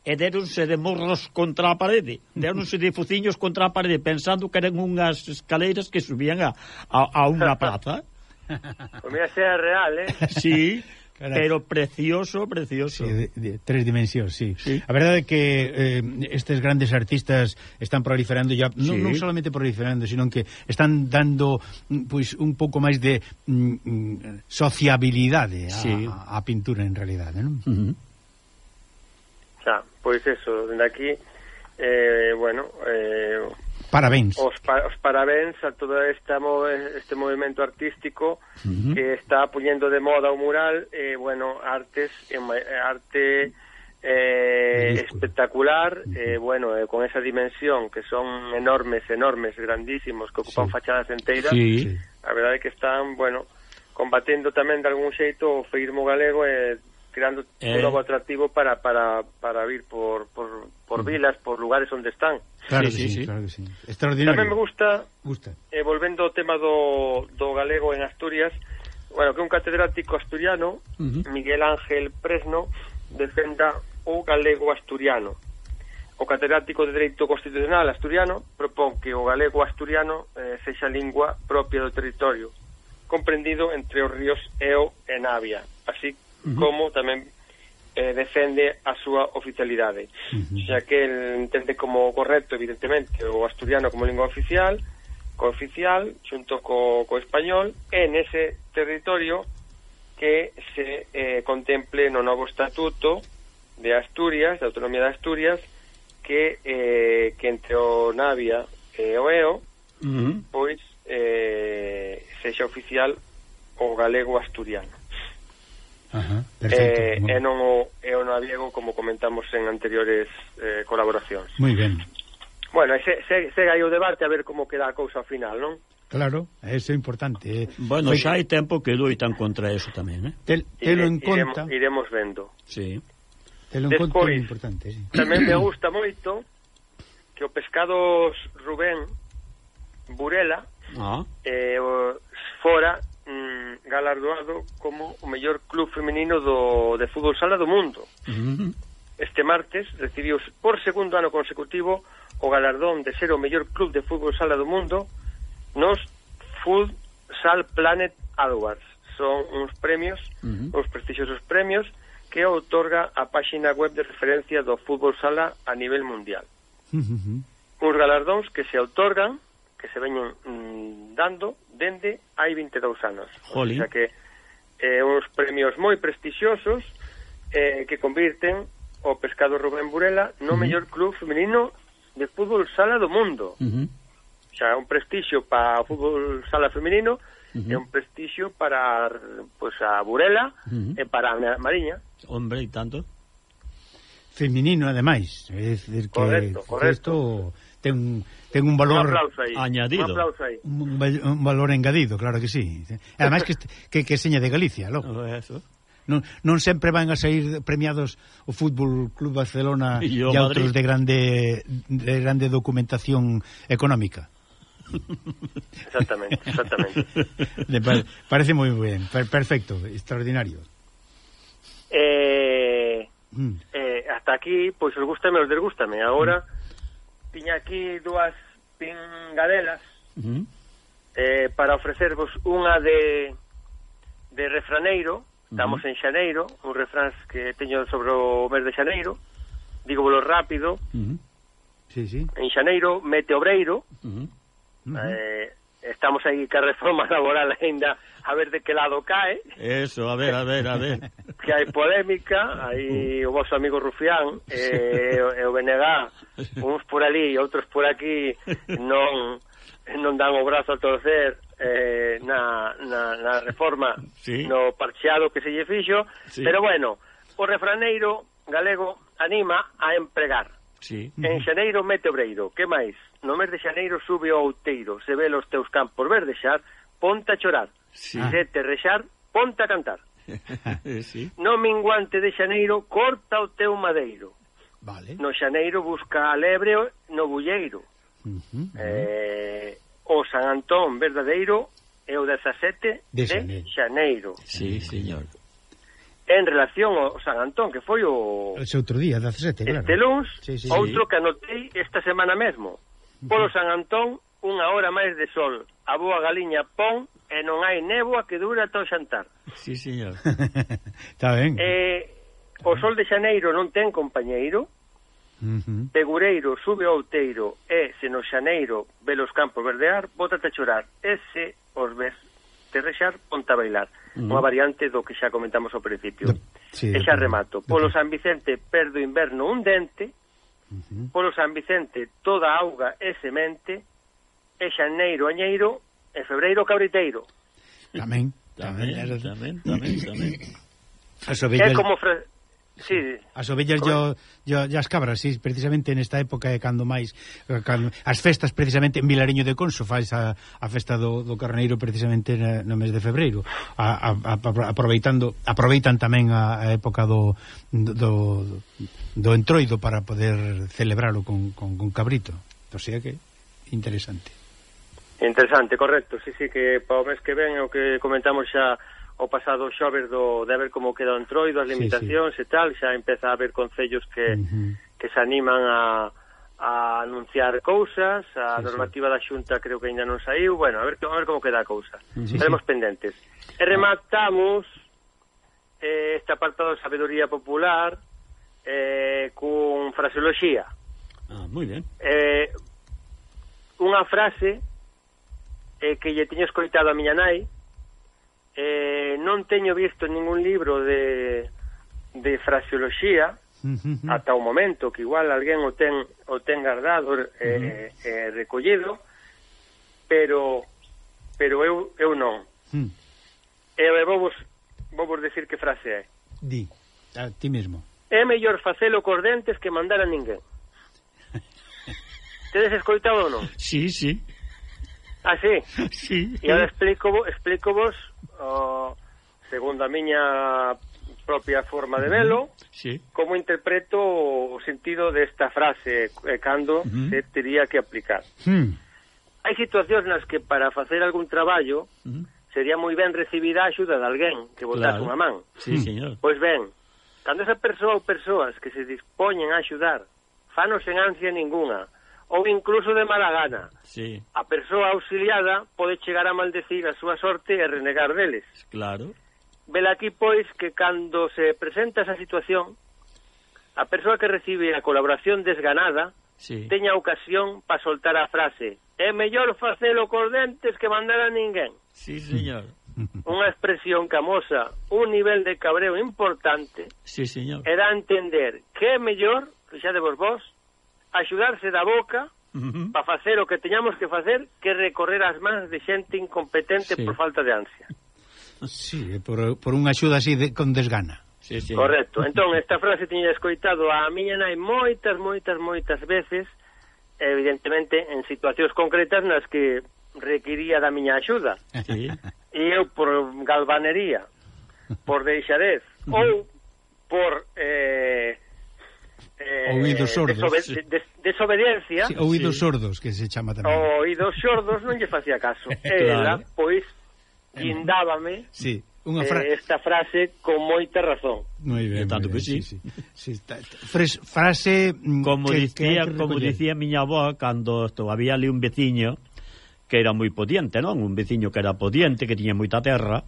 e deronse de morros contra a parede, deronse de fuciños contra a parede, pensando que eran unhas escaleiras que subían a, a, a unha <laughs> praza. Pois Comía ser real, eh? Sí, Carai. pero precioso, precioso. Sí, de, de, tres dimensións, sí. sí. A verdade é que eh, estes grandes artistas están proliferando ya, sí. non, non solamente proliferando, sino que están dando pois pues, un pouco máis de mm, mm sociabilidade a, sí. a, a pintura en realidade, non? Uh -huh. Xa, pois eso, dende aquí eh, bueno, eh, Parabéns. Os, pa os parabéns a todo esta move este movimento artístico uh -huh. que está poñendo de moda o mural, eh, bueno, artes, eh, arte eh, espectacular, uh -huh. eh, bueno, eh, con esa dimensión que son enormes, enormes, grandísimos, que ocupan sí. fachadas enteiras, sí. a verdade é que están, bueno, combatendo tamén de algún xeito o feirmo galego e eh, creando eh... un novo atractivo para, para, para vir por, por, por mm. vilas, por lugares onde están. Claro, sí, que sí, sí, claro que sí. Extraordinario. Tamén me gusta, gusta. Eh, volvendo ao tema do, do galego en Asturias, bueno, que un catedrático asturiano, uh -huh. Miguel Ángel Presno, defenda o galego asturiano. O catedrático de Dereito Constitucional asturiano propón que o galego asturiano eh, sexa lingua propia do territorio, comprendido entre os ríos Eo e Navia, así como tamén eh, defende a súa oficialidade. Uh -huh. Xa que el entende como correcto, evidentemente, o asturiano como lingua oficial, cooficial, xunto co, co español, en ese territorio que se eh, contemple no novo estatuto de Asturias, da autonomía de Asturias, que, eh, que entre o Navia e o EO, uh -huh. pois eh, sexa oficial o galego asturiano. Ajá, eh, perfecto, eh, bueno. e non o, e o navego como comentamos en anteriores eh, colaboracións. Moi ben. Bueno, se, se, se aí o debate a ver como queda a cousa ao final, non? Claro, eso é importante. Eh. Bueno, xa hai tempo que loitan contra eso tamén, eh? Tel, telo en conta. Iremos, iremos vendo. Sí. Telo en Despois, conta é importante, sí. Tamén me <clears throat> gusta moito que o pescados Rubén Burela ah. eh, fora mm, galardoado como o mellor club femenino do, de fútbol sala do mundo. Mm -hmm. Este martes recibiu por segundo ano consecutivo o galardón de ser o mellor club de fútbol sala do mundo nos Futsal Planet Awards. Son uns premios, uh -huh. uns prestixiosos premios que outorga a páxina web de referencia do fútbol sala a nivel mundial. Uh -huh. Uns galardóns que se outorgan, que se veñen mm, dando dende hai 22 anos. O sea que eh, uns premios moi prestixiosos eh, que convirten o pescado Rubén Burela no uh -huh. mellor club femenino de fútbol sala do mundo. Uh -huh. O sea, un prestixio para o fútbol sala femenino uh -huh. e un prestixio para pues, a Burela uh -huh. e para a Mariña. Hombre, e tanto. Feminino, ademais. É decir, que correcto, correcto. Esto ten, ten un valor un añadido. Un, un, un valor engadido, claro que sí. E ademais que, que, que seña de Galicia, logo. Eso non, non sempre van a sair premiados o Fútbol Club Barcelona <laughs> e, e outros de grande de grande documentación económica. Exactamente, exactamente. <laughs> Pa parece moi ben, per, perfecto, extraordinario. Eh, mm. eh, hasta aquí, pois pues, os gustame, os desgústame. Agora mm tiña aquí dúas pingadelas uh -huh. eh, para ofrecervos unha de de refraneiro, estamos uh -huh. en xaneiro, un refrán que teño sobre o mes de xaneiro, digo volo rápido, uh -huh. sí, sí. en xaneiro mete obreiro, uh -huh. Uh -huh. Eh, estamos aí que a reforma <laughs> laboral ainda a ver de que lado cae. Eso, a ver, a ver, a ver. <laughs> que hai polémica, aí uh. o vosso amigo Rufián eh, e o BNG, uns por ali e outros por aquí non non dan o brazo a torcer eh, na, na, na reforma sí. no parcheado que se lle fixo, sí. pero bueno, o refraneiro galego anima a empregar. Sí. En xaneiro mete obreiro, que máis? No mes de xaneiro sube o outeiro, se ve os teus campos verdexar, ponta a chorar. Sí. Se te rexar, ponta a cantar. <laughs> sí. No minguante de xaneiro, corta o teu madeiro. Vale. No xaneiro busca a lebre no bulleiro. Uh -huh, uh -huh. Eh, o San Antón verdadeiro é o 17 de, de Xaneiro. xaneiro. Sí, señor en relación ao San Antón, que foi o... Ese outro día, 17, claro. Este luns, sí, sí, outro sí. que anotei esta semana mesmo. Polo San Antón, unha hora máis de sol. A boa galiña pon e non hai néboa que dura ata o xantar. Sí, señor. <laughs> Está ben. Eh, o sol de xaneiro non ten compañeiro. Uh -huh. Pegureiro sube ao outeiro e se no xaneiro ve os campos verdear, bótate a chorar. Ese os ves terrexar ponta bailar, uh unha variante do que xa comentamos ao principio. De, sí, e xa remato. Polo San Vicente perdo inverno un dente, uh -huh. polo San Vicente toda auga e semente, e xaneiro añeiro e febreiro cabriteiro. Tamén, tamén, tamén, tamén, tamén. tamén. As ovellas... É como... Fre Sí. As ovellas yo, yo, e as cabras, sí, precisamente nesta época é cando máis eh, cando, as festas precisamente en Vilareño de Conso faz a, a festa do, do carneiro precisamente na, no mes de febreiro, a, a, a, aproveitando aproveitan tamén a, a época do, do do entroido para poder celebralo con, con, con cabrito. O sea que interesante. Interesante, correcto. Sí, sí que para o mes que ven o que comentamos xa o pasado xoves do, de ver como queda o entroido, as limitacións sí, sí. e tal, xa empeza a haber concellos que, uh -huh. que se animan a, a anunciar cousas, a sí, normativa sí. da Xunta creo que aínda non saiu, bueno, a ver, a ver como queda a cousa. Sí, Estaremos sí. pendentes. E rematamos eh, este apartado de sabedoría popular eh, cun fraseoloxía. Ah, moi ben. Eh, unha frase eh, que lle tiño escoitado a miña nai, eh, non teño visto ningún libro de, de fraseoloxía ata o momento que igual alguén o ten, o ten guardado eh, uh eh, -huh. eh, recollido pero pero eu, eu non uh hmm. -huh. eu vou vos, vou vos decir que frase é di, a ti mesmo é mellor facelo cos dentes que mandar a ninguén <laughs> tedes escoitado ou non? si, sí, si sí. Ah, sí? <laughs> Sí. E agora explico, explico vos uh, segundo a miña propia forma de velo, sí. como interpreto o sentido desta frase eh, cando uh -huh. se tería que aplicar. Uh -huh. Hai situacións nas que para facer algún traballo uh -huh. sería moi ben recibida a axuda de alguén que botase claro. unha man. Sí, hmm. señor. Pois ben, cando esa persoa ou persoas que se dispoñen a axudar, fanos sen ansia ninguna, ou incluso de mala gana. Sí. A persoa auxiliada pode chegar a maldecir a súa sorte e renegar deles. Claro. Vela aquí, pois, que cando se presenta esa situación, a persoa que recibe a colaboración desganada sí. teña ocasión para soltar a frase é mellor facelo cos dentes que mandar a ninguén. Sí, señor. <laughs> Unha expresión camosa, un nivel de cabreo importante. Sí, señor. Era entender que é mellor, fixadevos vos, axudarse da boca uh -huh. para facer o que teñamos que facer que recorrer as mans de xente incompetente sí. por falta de ansia. Sí, eh, por, por unha axuda así de, con desgana. Sí, sí. Correcto. Entón, esta frase tiña escoitado a miña nai moitas, moitas, moitas veces, evidentemente, en situacións concretas nas que requiría da miña axuda. Sí. E eu por galvanería, por deixadez, ou por... Eh, eh, oídos sordos. Desobe des desobediencia. Sí, oídos sí. sordos, que se chama tamén. O oídos sordos non lle facía caso. <laughs> Ela, claro. pois, guindábame sí, unha fra... eh, esta frase con moita razón. Moi ben, tanto que sí. sí, sí. sí fres, frase mm, como que, dicía, que que como dicía miña avó cando todavía ali un veciño que era moi podiente, non? Un veciño que era podiente, que tiña moita terra.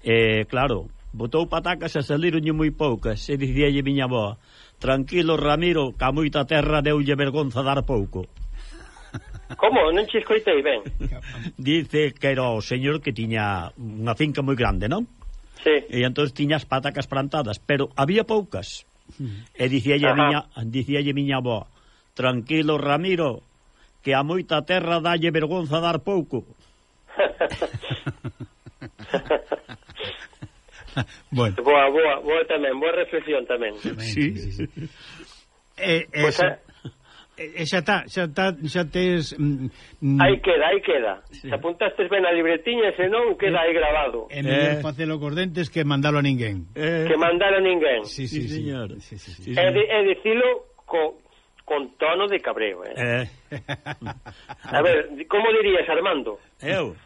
Eh, claro, botou patacas e salironlle moi poucas. E dicíalle miña avó, Tranquilo, Ramiro, que a moita terra deulle vergonza dar pouco. Como? Non che escoitei ben. <laughs> Dice que era o señor que tiña unha finca moi grande, non? Sí. E entón tiña as patacas plantadas, pero había poucas. E dicíalle Ajá. miña, dicíalle miña avó, tranquilo, Ramiro, que a moita terra dalle vergonza dar pouco. <laughs> <laughs> bueno. Boa, boa, boa tamén, boa reflexión tamén. Sí. sí, sí. Eh, eh, pois xa, eh, eh, xa está, xa está, xa tes... Mm, mm, aí queda, aí queda. Sí. Se apuntastes ben a libretiña, senón queda aí grabado. É mellor eh, facelo eh. cos dentes que mandalo a ninguén. Eh, que mandalo a ninguén. Sí, sí, sí, sí señor. Sí, sí, sí, sí, é, de, é dicilo co, con tono de cabreo, eh? eh. A ver, como dirías, Armando? Eu?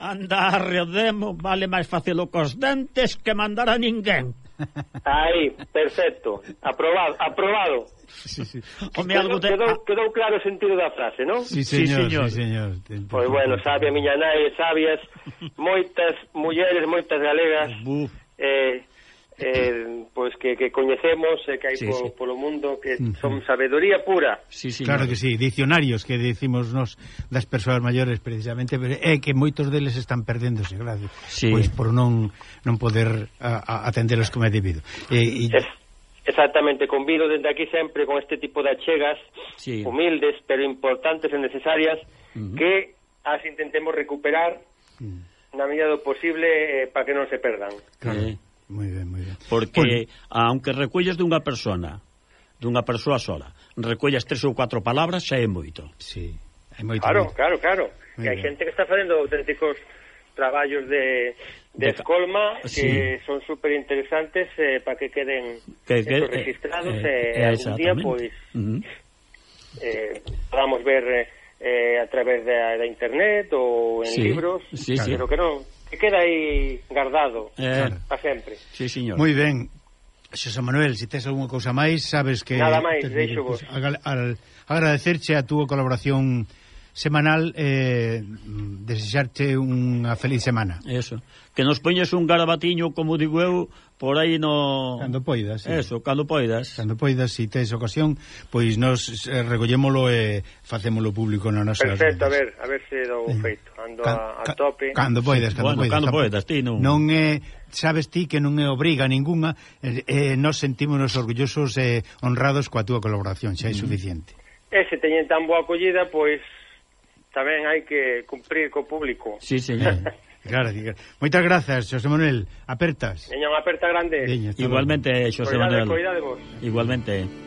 Anda, arredemo, vale máis facelo cos dentes que mandar a ninguén. Aí, perfecto. Aprobado, aprobado. Sí, sí. Home, quedou, algo te... quedou, quedou claro o sentido da frase, non? Sí, señor, sí, señor. Sí, señor. Pois bueno, sabe a miña nai, sabias, moitas mulleres, moitas galegas, Buf. eh, eh, pois que, que coñecemos e que hai sí, po, sí. polo mundo que son sabedoría pura. Sí, sí, claro no. que sí, dicionarios que dicimos nos das persoas maiores precisamente, pero é que moitos deles están perdéndose, gracias. sí. pois por non non poder a, a atenderlos como é debido. E, e... Es, exactamente, convido desde aquí sempre con este tipo de achegas sí. humildes pero importantes e necesarias uh -huh. que as intentemos recuperar uh -huh. na medida do posible eh, para que non se perdan. Claro, sí. moi ben, moi Porque, bueno. aunque recolles dunha persona, dunha persoa sola, recollas tres ou cuatro palabras, xa é moito. Sí, é moito. Claro, moito. claro, claro. Que hai xente que está facendo auténticos traballos de, de, de escolma sí. que son super interesantes eh, para que queden que, que, registrados eh, eh, eh, algún día pois uh -huh. eh, podamos ver eh, a través da, da internet ou en sí, libros sí, pero que non que queda aí guardado eh, para sempre. Sí, señor. Moi ben. Xosé Manuel, se si tes algunha cousa máis, sabes que... Nada máis, deixo vos. Agradecerche a túa colaboración semanal eh, desexarte unha feliz semana. Eso. Que nos poñes un garabatiño, como digo eu, por aí no... Cando poidas. Sí. Eso, cando poidas. Cando poidas, se si tens ocasión, pois nos eh, recollémolo e facémolo público na nosa... Perfecto, a ver, a ver se dou feito. Ando can, a, a tope. Cando poidas, cando bueno, poidas. Cando poidas, ti non... Non é... Sabes ti que non é obriga ningunha, eh, eh, nos sentímonos orgullosos e eh, honrados coa túa colaboración, xa é mm. suficiente. E se teñen tan boa acollida, pois tamén hai que cumprir co público. Sí, señor. <laughs> claro, claro. Moitas grazas, Xosé Manuel. Apertas. Veña, unha aperta grande. Veña, Igualmente, Xosé Manuel. Coidade, coidade vos. Igualmente.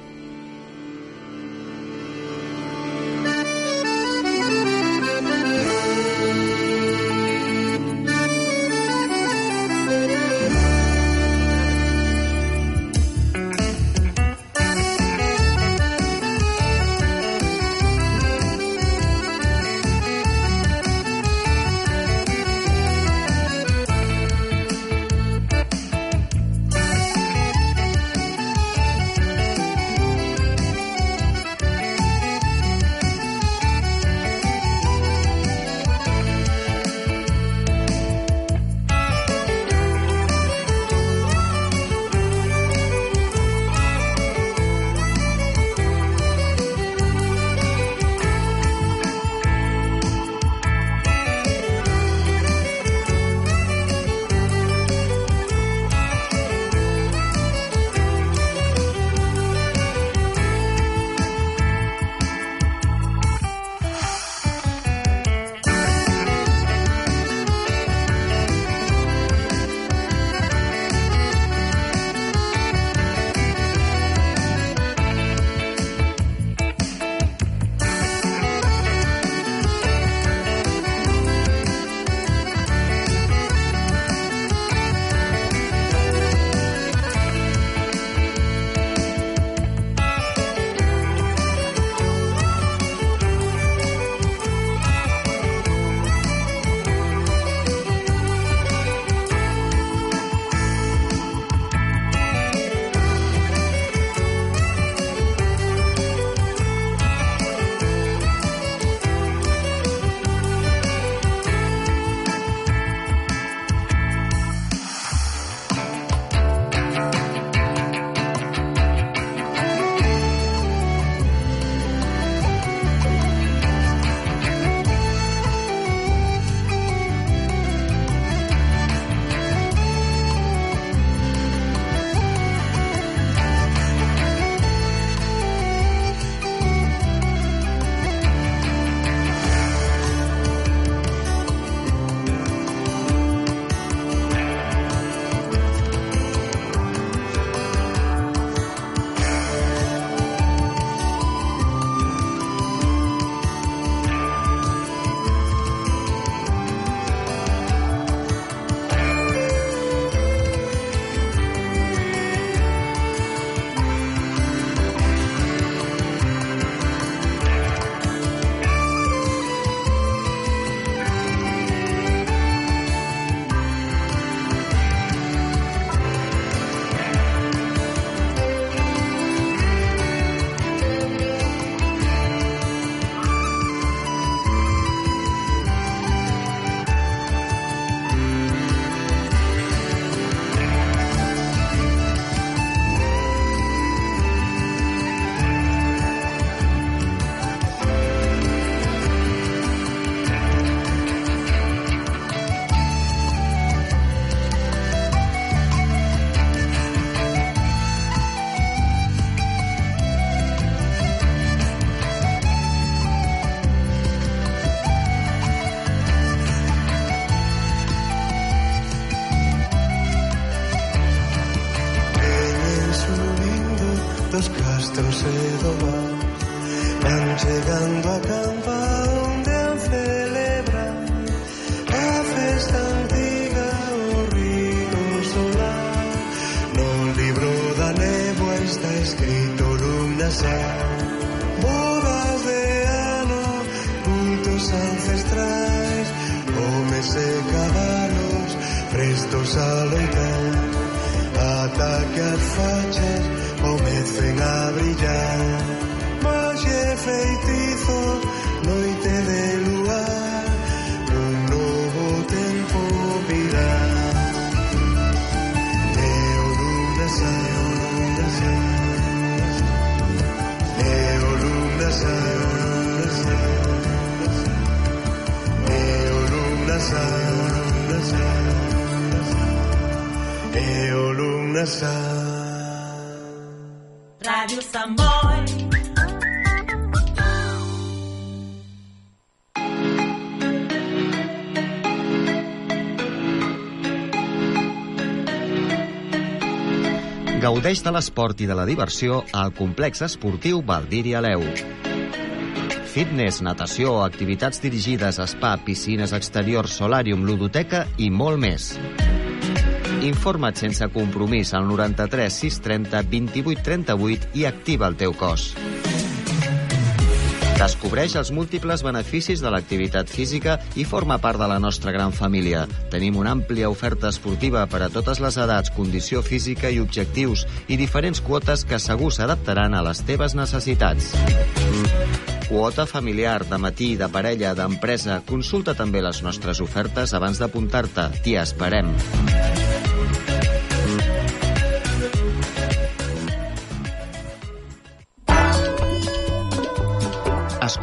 Gaudeix de l'esport i de la diversió al complex esportiu Valdiri Aleu. Fitness, natació, activitats dirigides, spa, piscines exteriors, solàrium, ludoteca i molt més. Informa't sense compromís al 93 630 28 38 i activa el teu cos. Descobreix els múltiples beneficis de l'activitat física i forma part de la nostra gran família. Tenim una àmplia oferta esportiva per a totes les edats, condició física i objectius i diferents quotes que segur s'adaptaran a les teves necessitats. Quota familiar, de matí, de parella, d'empresa. Consulta també les nostres ofertes abans d'apuntar-te. T'hi esperem.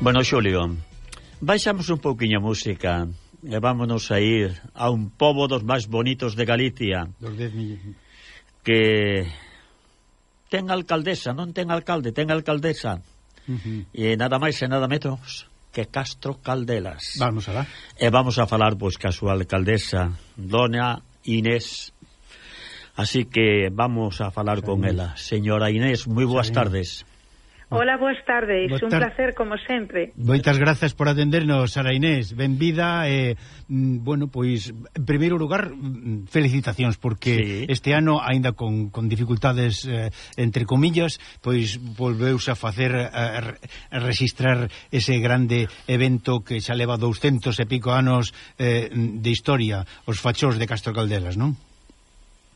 Bueno, Xulio, baixamos un pouquiño a música e vámonos a ir a un pobo dos máis bonitos de Galicia. Dos 10. Que ten alcaldesa, non ten alcalde, ten alcaldesa. Uh -huh. E nada máis e nada menos que Castro Caldelas. Vamos alá. E vamos a falar, pois, ca súa alcaldesa, dona Inés. Así que vamos a falar con ela. Señora Inés, moi boas tardes. Hola, boas tardes. Boas tar... Un placer, como sempre. Moitas grazas por atendernos, Sara Inés. Benvida. Eh, mm, bueno, pois, en primeiro lugar, mm, felicitacións, porque sí. este ano, aínda con, con dificultades, eh, entre comillas, pois volveus a facer, a, a registrar ese grande evento que xa leva 200 e pico anos eh, de historia, os fachós de Castro Caldelas, non?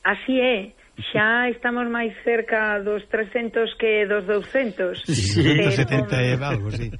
Así é xa estamos máis cerca dos 300 que dos 200. Sí, pero... 70 e algo, sí.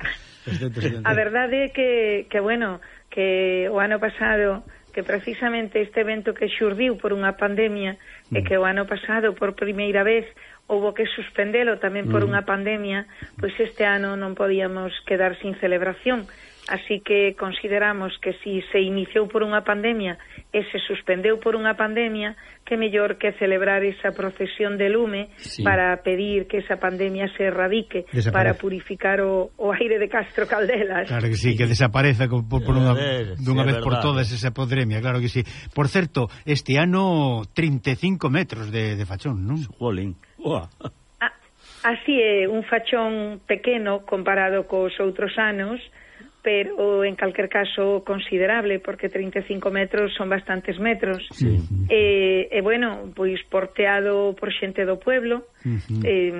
270. A verdade é que, que, bueno, que o ano pasado que precisamente este evento que xurdiu por unha pandemia mm. e que o ano pasado por primeira vez houbo que suspendelo tamén por mm. unha pandemia, pois este ano non podíamos quedar sin celebración. Así que consideramos que si se iniciou por unha pandemia e se suspendeu por unha pandemia, que mellor que celebrar esa procesión de lume sí. para pedir que esa pandemia se erradique, desaparece. para purificar o, o aire de Castro Caldelas. Claro que sí, que desapareza por, por unha, dunha sí, vez por todas esa podremia, claro que sí. Por certo, este ano 35 metros de, de fachón, non? Jolín. Uah. Así é, un fachón pequeno comparado cos outros anos, pero en calquer caso considerable, porque 35 metros son bastantes metros. Sí. E, e bueno, pois porteado por xente do pueblo, uh -huh. eh,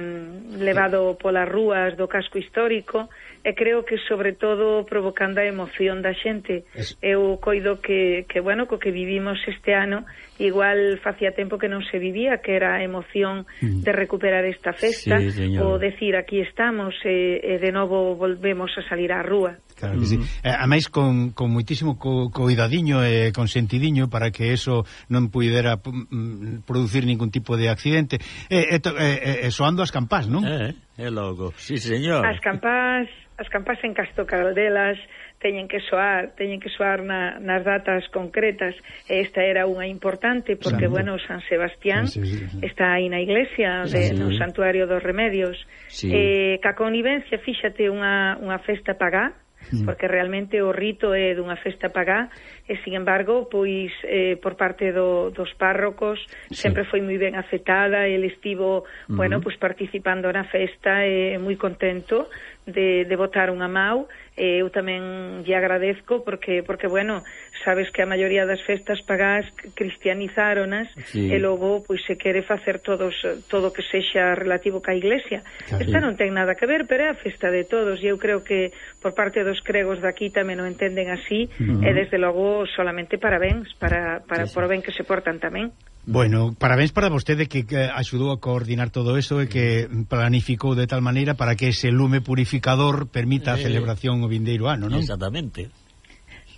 levado polas rúas do casco histórico, e creo que sobre todo provocando a emoción da xente. Es... Eu coido que, que bueno, co que vivimos este ano, igual facía tempo que non se vivía, que era a emoción mm. de recuperar esta festa, sí, señor. decir aquí estamos e, e de novo volvemos a salir á rúa. Claro que sí. Uh -huh. eh, a máis con, con moitísimo co, coidadiño e eh, con sentidiño para que eso non pudera mm, mm, producir ningún tipo de accidente. E eh, eh, eh, eh, soando as campás, non? Eh, eh é eh, logo. Sí, señor. As campás, as campás en Casto Caldelas teñen que soar, teñen que soar na, nas datas concretas. Esta era unha importante porque, San... bueno, San Sebastián sí, sí, sí. está aí na iglesia, de, sí, sí. no Santuario dos Remedios. Sí. Eh, ca connivencia, fíxate, unha, unha festa pagá, Mm. porque realmente o rito é dunha festa pagá e, sin embargo, pois eh, por parte do, dos párrocos sí. sempre foi moi ben aceptada, ele estivo, mm-hmm. bueno, pois participando na festa e eh, moi contento de, de botar unha mau e eu tamén lle agradezco porque, porque bueno, sabes que a maioría das festas pagás cristianizáronas sí. e logo pois se quere facer todos todo que sexa relativo ca iglesia. Claro. Esta non ten nada que ver, pero é a festa de todos e eu creo que por parte dos cregos daqui tamén o entenden así uh -huh. e desde logo solamente parabéns para, para sí, sí. por ben que se portan tamén. Bueno, parabéns para vostede que, que axudou a coordinar todo eso e que planificou de tal maneira para que ese lume purificador permita a eh. celebración o vindeiro ano, non? Exactamente.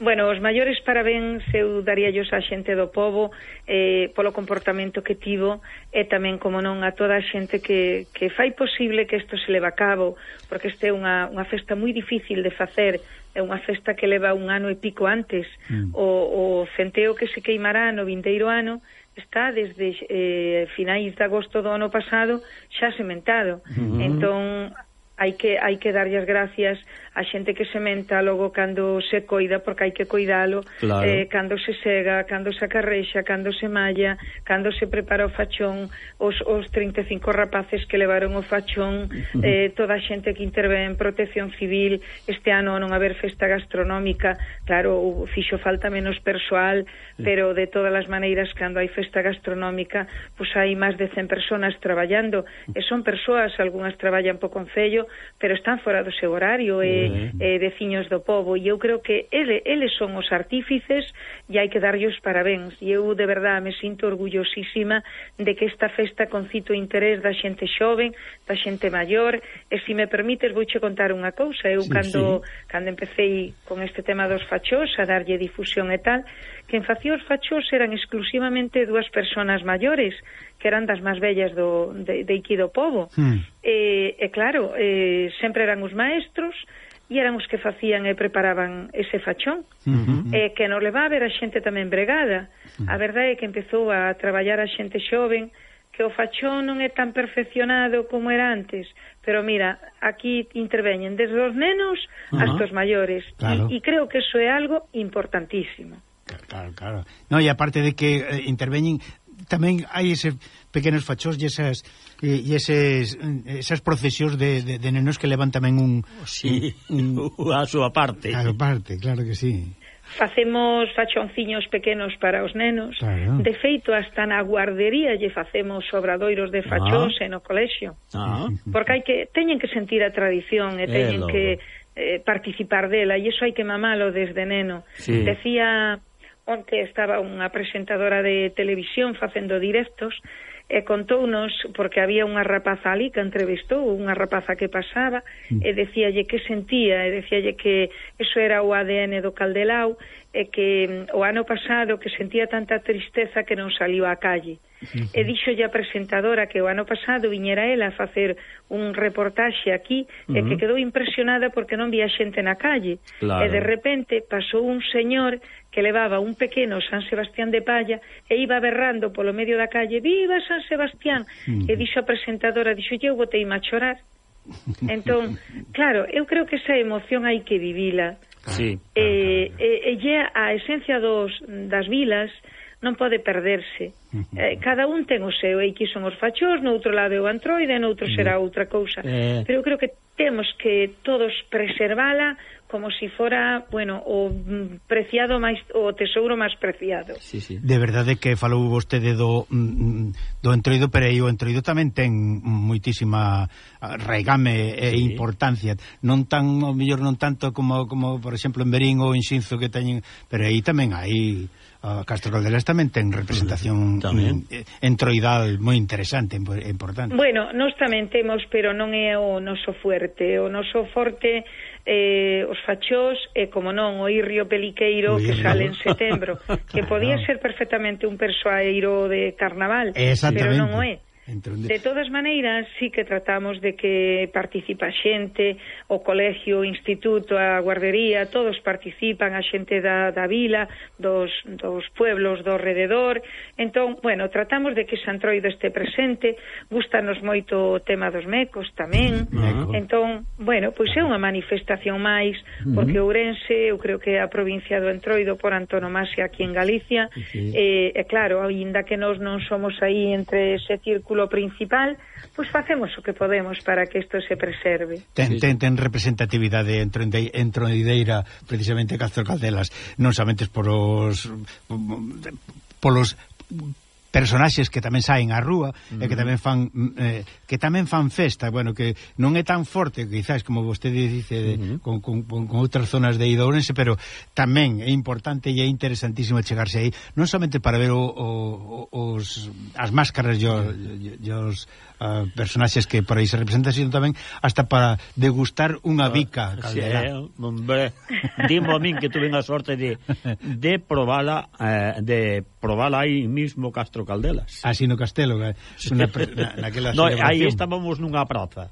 Bueno, os maiores parabéns eu daríallos á xente do povo eh, polo comportamento que tivo e tamén, como non, a toda a xente que, que fai posible que isto se leva a cabo porque este é unha, unha festa moi difícil de facer é unha festa que leva un ano e pico antes mm. o, o centeo que se queimará no vindeiro ano está desde eh, finais de agosto do ano pasado xa sementado. Uh -huh. Entón hai que hai que darlle as gracias a xente que sementa logo cando se coida, porque hai que coidalo, claro. eh, cando se sega, cando se acarrexa, cando se malla, cando se prepara o fachón, os, os 35 rapaces que levaron o fachón, eh, toda a xente que intervén, protección civil, este ano non haber festa gastronómica, claro, fixo falta menos persoal, pero de todas as maneiras, cando hai festa gastronómica, pois hai máis de 100 personas traballando, e son persoas, algunhas traballan po Concello, pero están fora do seu horario, e Eh, eh, veciños do povo e eu creo que ele, eles son os artífices e hai que darlle os parabéns e eu de verdade me sinto orgullosísima de que esta festa concito interés da xente xoven, da xente maior e se me permites vouche contar unha cousa eu sí, cando, sí. cando empecéi con este tema dos fachós a darlle difusión e tal que en facía os fachós eran exclusivamente dúas persoas maiores que eran das máis bellas do, de, de Iquido Povo. Mm. E, eh, e claro, eh, sempre eran os maestros, e eran os que facían e preparaban ese fachón uh eh, -huh. e que nos levaba a ver a xente tamén bregada a verdade é que empezou a traballar a xente xoven que o fachón non é tan perfeccionado como era antes pero mira, aquí interveñen desde os nenos uh -huh. hasta os maiores claro. e, e creo que eso é algo importantísimo Claro, claro. No, e aparte de que eh, interveñen tamén hai ese pequenos fachós e esas e eses, esas procesións de, de, de nenos que levan tamén un, oh, sí, un, un <laughs> a súa parte. A parte, claro que sí. Facemos fachonciños pequenos para os nenos. Claro. De feito, hasta na guardería lle facemos obradoiros de fachós ah. e no colexio. Ah. Porque hai que teñen que sentir a tradición e teñen eh, logo. que eh, participar dela e iso hai que mamalo desde neno. Sí. Decía onte estaba unha presentadora de televisión facendo directos e contounos, porque había unha rapaza ali que entrevistou, unha rapaza que pasaba, mm. e decíalle que sentía, e decíalle que eso era o ADN do Caldelau, e que mm, o ano pasado que sentía tanta tristeza que non saliu á calle. Uh -huh. E dixolle a presentadora que o ano pasado viñera ela a facer un reportaxe aquí uh -huh. e que quedou impresionada porque non vía xente na calle. Claro. E de repente pasou un señor que levaba un pequeno San Sebastián de palla e iba berrando polo medio da calle «Viva San Sebastián!» uh -huh. E dixo a presentadora, dixo «Eu botei a chorar». Entón, <laughs> claro, eu creo que esa emoción hai que vivila. Sí. Eh, eh, e eh, a esencia dos, das vilas non pode perderse. Eh, cada un ten o seu, e aquí son os fachós, no outro lado é o antroide, no outro será outra cousa. Eh... Pero eu creo que temos que todos preservala, como si fora, bueno, o preciado máis o tesouro máis preciado. Sí, sí. De verdade que falou vostede do mm, mm, do entroido, pero aí o entroido tamén ten muitísima ah, regame e sí. importancia, non tan o mellor non tanto como como por exemplo en Berín ou en Xinzo que teñen, pero aí tamén hai a Castro Calderás tamén ten representación mm, tamén. Eh, entroidal moi interesante, importante. Bueno, nós tamén temos, pero non é o noso fuerte. O noso forte eh, os fachós e, como non, o irrio peliqueiro Uy, que sale en setembro, claro. <laughs> que podía ser perfectamente un persoeiro de carnaval, pero non o é. Entronde... De todas maneiras, sí que tratamos de que participa xente, o colegio, o instituto, a guardería, todos participan, a xente da, da vila, dos, dos pueblos do rededor. Entón, bueno, tratamos de que San Troido este presente, gustanos moito o tema dos mecos tamén. Uh -huh. Entón, bueno, pois é unha manifestación máis, porque uh -huh. Ourense, eu creo que é a provincia do Entroido por antonomasia aquí en Galicia, sí. e, eh, e claro, aínda que nós non somos aí entre ese círculo artículo principal, pois facemos o que podemos para que isto se preserve. Ten, ten, ten representatividade entre Entroideira, precisamente Castro Caldelas, non somente por os mm, mm, polos personaxes que tamén saen á rúa mm. e que tamén fan eh, que tamén fan festa, bueno, que non é tan forte quizás como vostede dice de, mm -hmm. con, con, con, con outras zonas de Idourense, pero tamén é importante e é interesantísimo chegarse aí, non somente para ver o, o, os as máscaras e os a personaxes que por aí se representan, sino tamén hasta para degustar unha bica calderá. Sí, eh, hombre, dimo a min que tuve a sorte de de probala eh, de probala aí mismo Castro Caldelas. Así no Castelo, eh, na, na, naquela No, aí estábamos nunha praza.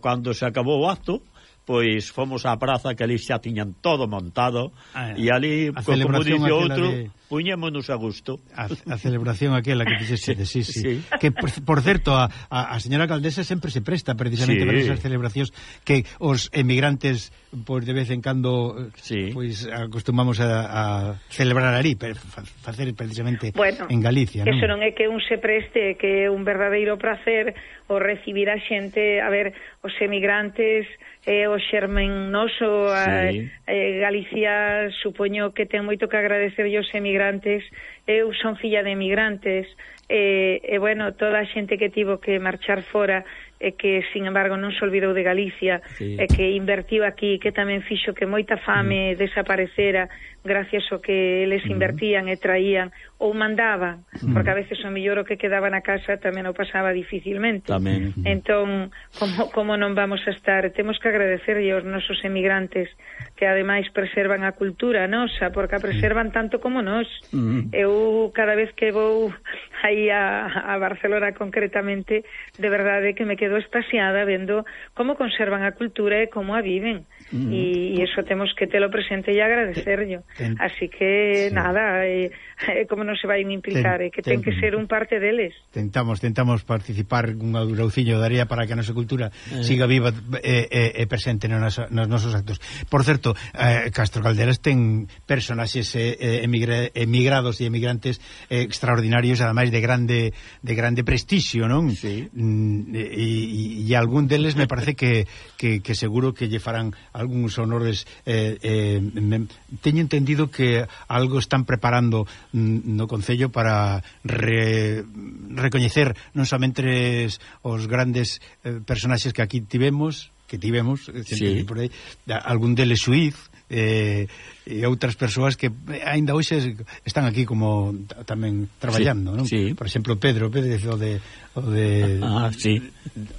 Cando se acabou o acto, pois fomos á praza que ali xa tiñan todo montado ah, e ali, como dice outro, de... puñémonos a gusto. A, a celebración aquela que dixeste, sí, sí, <laughs> sí. Que, por, por certo, a, a, a señora Caldesa sempre se presta precisamente sí. para esas celebracións que os emigrantes, pois, de vez en cando, sí. pois, acostumamos a, a celebrar ali, pero facer precisamente bueno, en Galicia. Eso non? non é que un se preste, que é un verdadeiro placer o recibir a xente, a ver, os emigrantes eh, o xermen noso, sí. eh, Galicia supoño que ten moito que agradecer os emigrantes, eu son filla de emigrantes, e, eh, e eh, bueno, toda a xente que tivo que marchar fora e que, sin embargo, non se olvidou de Galicia, sí. e que invertiu aquí, que tamén fixo que moita fame mm. desaparecera, gracias ao que eles invertían e traían ou mandaban, porque a veces o mellor o que quedaba na casa tamén o pasaba dificilmente. Tamén. Entón, como, como non vamos a estar? Temos que agradecerlle aos nosos emigrantes que ademais preservan a cultura nosa, porque a preservan tanto como nós. Eu cada vez que vou aí a, a Barcelona concretamente, de verdade que me quedo estasiada vendo como conservan a cultura e como a viven. Mm. Y, eso tenemos que te lo presente y agradecerlo. Así que, sí. nada, eh, eh, como non se vai implicar, ten, eh, que ten, ten que ser un parte deles. Tentamos, tentamos participar un aurauciño daría para que a nosa cultura eh. siga viva e eh, eh, presente nos, nos nosos actos. Por certo, eh, Castro Calderas ten personaxes eh, eh, emigra, emigrados e emigrantes eh, extraordinarios, ademais de grande de grande prestixio, non? Sí. Mm, e, e, e algún deles me parece que, que, que seguro que lle farán algúns honores eh, eh, me, teño entendido que algo están preparando mm, no Concello para re, recoñecer non somente os grandes eh, personaxes que aquí tivemos que tivemos eh, sí. por aí, algún deles suiz eh, e outras persoas que eh, aínda hoxe están aquí como tamén traballando, sí, non? Sí. Por exemplo, Pedro Pérez o de o de ah, sí.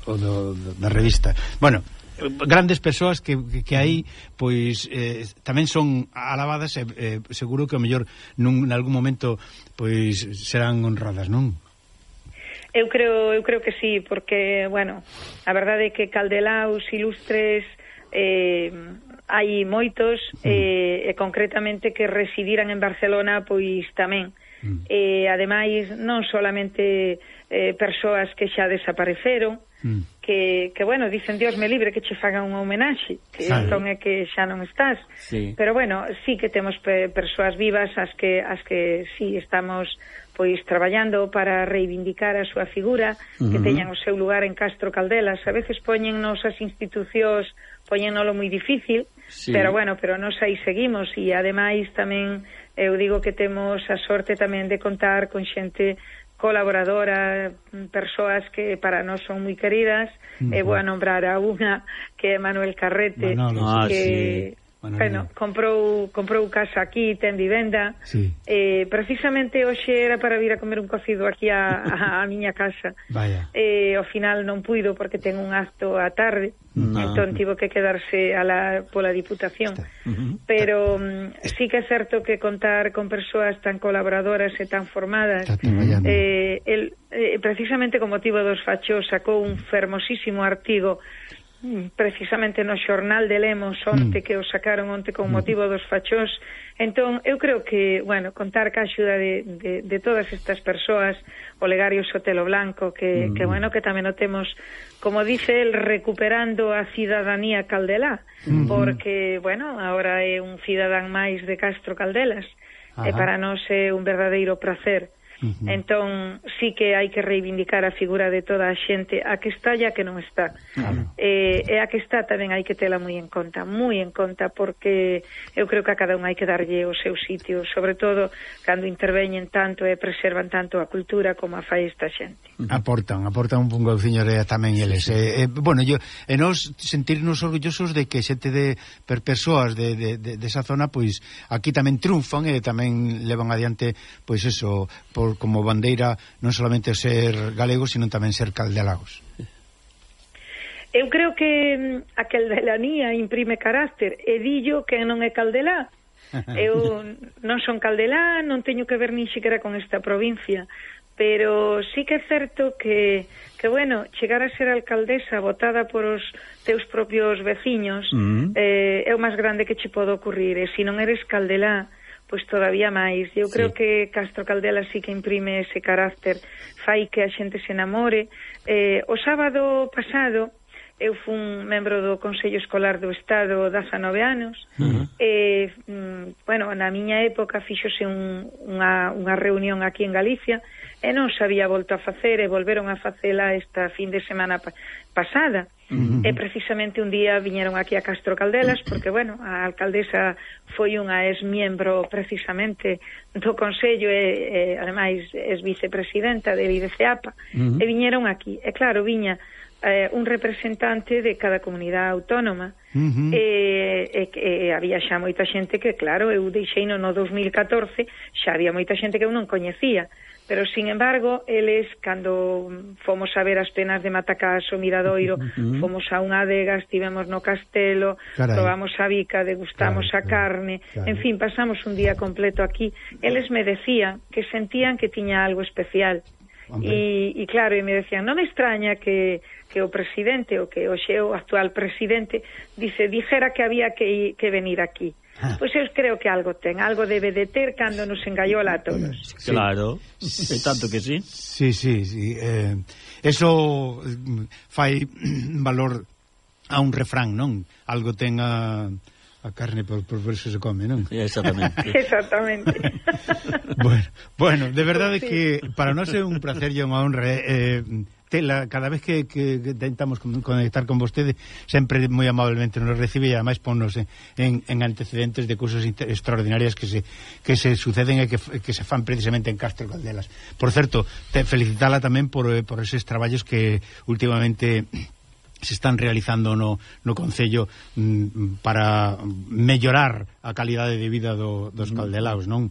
o do, da revista. Bueno, grandes persoas que, que, que aí pois eh, tamén son alabadas e eh, seguro que o mellor nun, algún momento pois serán honradas, non? Eu creo, eu creo que sí, porque, bueno, a verdade é que Caldelaus ilustres eh, hai moitos mm. eh, e concretamente que residiran en Barcelona pois tamén. Mm. Eh, ademais, non solamente eh, persoas que xa desapareceron, mm que, que bueno, dicen Dios me libre que che fagan unha homenaxe, que claro. entón é que xa non estás. Sí. Pero bueno, sí que temos pe persoas vivas as que as que sí estamos pois traballando para reivindicar a súa figura, uh -huh. que teñan o seu lugar en Castro Caldelas. A veces poñennos as institucións, poñénolo moi difícil, sí. pero bueno, pero nos aí seguimos e ademais tamén eu digo que temos a sorte tamén de contar con xente colaboradoras, mm, persoas que para nós son moi queridas, uh -huh. e vou a nombrar a unha que é Manuel Carrete, Manolo, que ah, sí Bueno, comprou comprou casa aquí, ten vivenda. Sí. Eh, precisamente hoxe era para vir a comer un cocido aquí a, a, a <laughs> miña casa. Vaya. Eh, ao final non puido porque ten un acto á tarde. No. Entón tivo que quedarse a la, pola diputación. Uh -huh. Pero um, sí que é certo que contar con persoas tan colaboradoras e tan formadas. Eh, el, eh, precisamente con motivo dos fachos sacou un fermosísimo artigo Mm, precisamente no xornal de Lemos onte mm. que o sacaron onte con mm. motivo dos fachós entón eu creo que bueno, contar ca axuda de, de, de todas estas persoas o legario Sotelo Blanco que, mm. que bueno, que tamén o temos como dice el, recuperando a cidadanía caldelá mm porque, bueno, ahora é un cidadán máis de Castro Caldelas Ajá. e para nós é un verdadeiro placer -huh. Entón, sí que hai que reivindicar a figura de toda a xente, a que está e a que non está. Claro. Eh, e a que está tamén hai que tela moi en conta, moi en conta, porque eu creo que a cada un hai que darlle o seu sitio, sobre todo cando interveñen tanto e preservan tanto a cultura como a fai esta xente. Aportan, aportan un punto señoría tamén eles. Eh, eh, bueno, yo, e nos sentirnos orgullosos de que xente de per persoas de, de, de, de esa zona, pois aquí tamén triunfan e tamén levan adiante, pois eso, por como bandeira non solamente ser galego, sino tamén ser caldelagos. Eu creo que mm, a caldelanía imprime carácter e dillo que non é caldelá. <laughs> Eu non son caldelá, non teño que ver nin sequera con esta provincia, pero sí que é certo que, que bueno, chegar a ser alcaldesa votada por os teus propios veciños mm. eh, é o máis grande que che pode ocurrir. E se non eres caldelá, pois todavía máis. Eu creo sí. que Castro Caldela sí que imprime ese carácter, fai que a xente se enamore. Eh, o sábado pasado eu fun membro do Consello Escolar do Estado das 19 anos uh -huh. e, mm, bueno, na miña época fixose un, unha, unha reunión aquí en Galicia e non se había volto a facer e volveron a facela esta fin de semana pa pasada uh -huh. e precisamente un día viñeron aquí a Castro Caldelas porque, bueno, a alcaldesa foi unha ex-miembro precisamente do Consello e, e ademais, ex-vicepresidenta de IDCEAPA uh -huh. e viñeron aquí e, claro, viña eh, un representante de cada comunidade autónoma uh -huh. Eh, e, eh, e, e eh, había xa moita xente que, claro, eu deixei no, no 2014 xa había moita xente que eu non coñecía pero, sin embargo, eles, cando fomos a ver as penas de Matacaso, Miradoiro, uh -huh. fomos a unha adega, estivemos no castelo, Carai. probamos a bica, degustamos Carai. a carne, Carai. en fin, pasamos un día completo aquí. Eles me decían que sentían que tiña algo especial, E, e claro, e me decían, non me extraña que, que o presidente, o que hoxe o actual presidente, dice, dijera que había que, que venir aquí. Ah. Pois eu creo que algo ten, algo debe de ter cando nos engaiola a todos. Sí. Claro, e tanto que sí. Sí, sí, sí. Eh, eso eh, fai mm, valor a un refrán, non? Algo ten a... a carne por, por ver se se come, non? Exactamente. <laughs> Exactamente. <laughs> bueno, bueno, de verdade Sí. que para nós é un placer e unha honra eh, eh, tela, cada vez que, que, que tentamos con- conectar con vostede sempre moi amablemente nos recibe e ademais ponnos en, en, en antecedentes de inter- extraordinarias que se, que se suceden e que, que se fan precisamente en Castro Caldelas por certo, te felicitala tamén por, eh, por eses traballos que últimamente se están realizando no, no Concello mm, para mellorar a calidade de vida do, dos mm. caldelaos, non?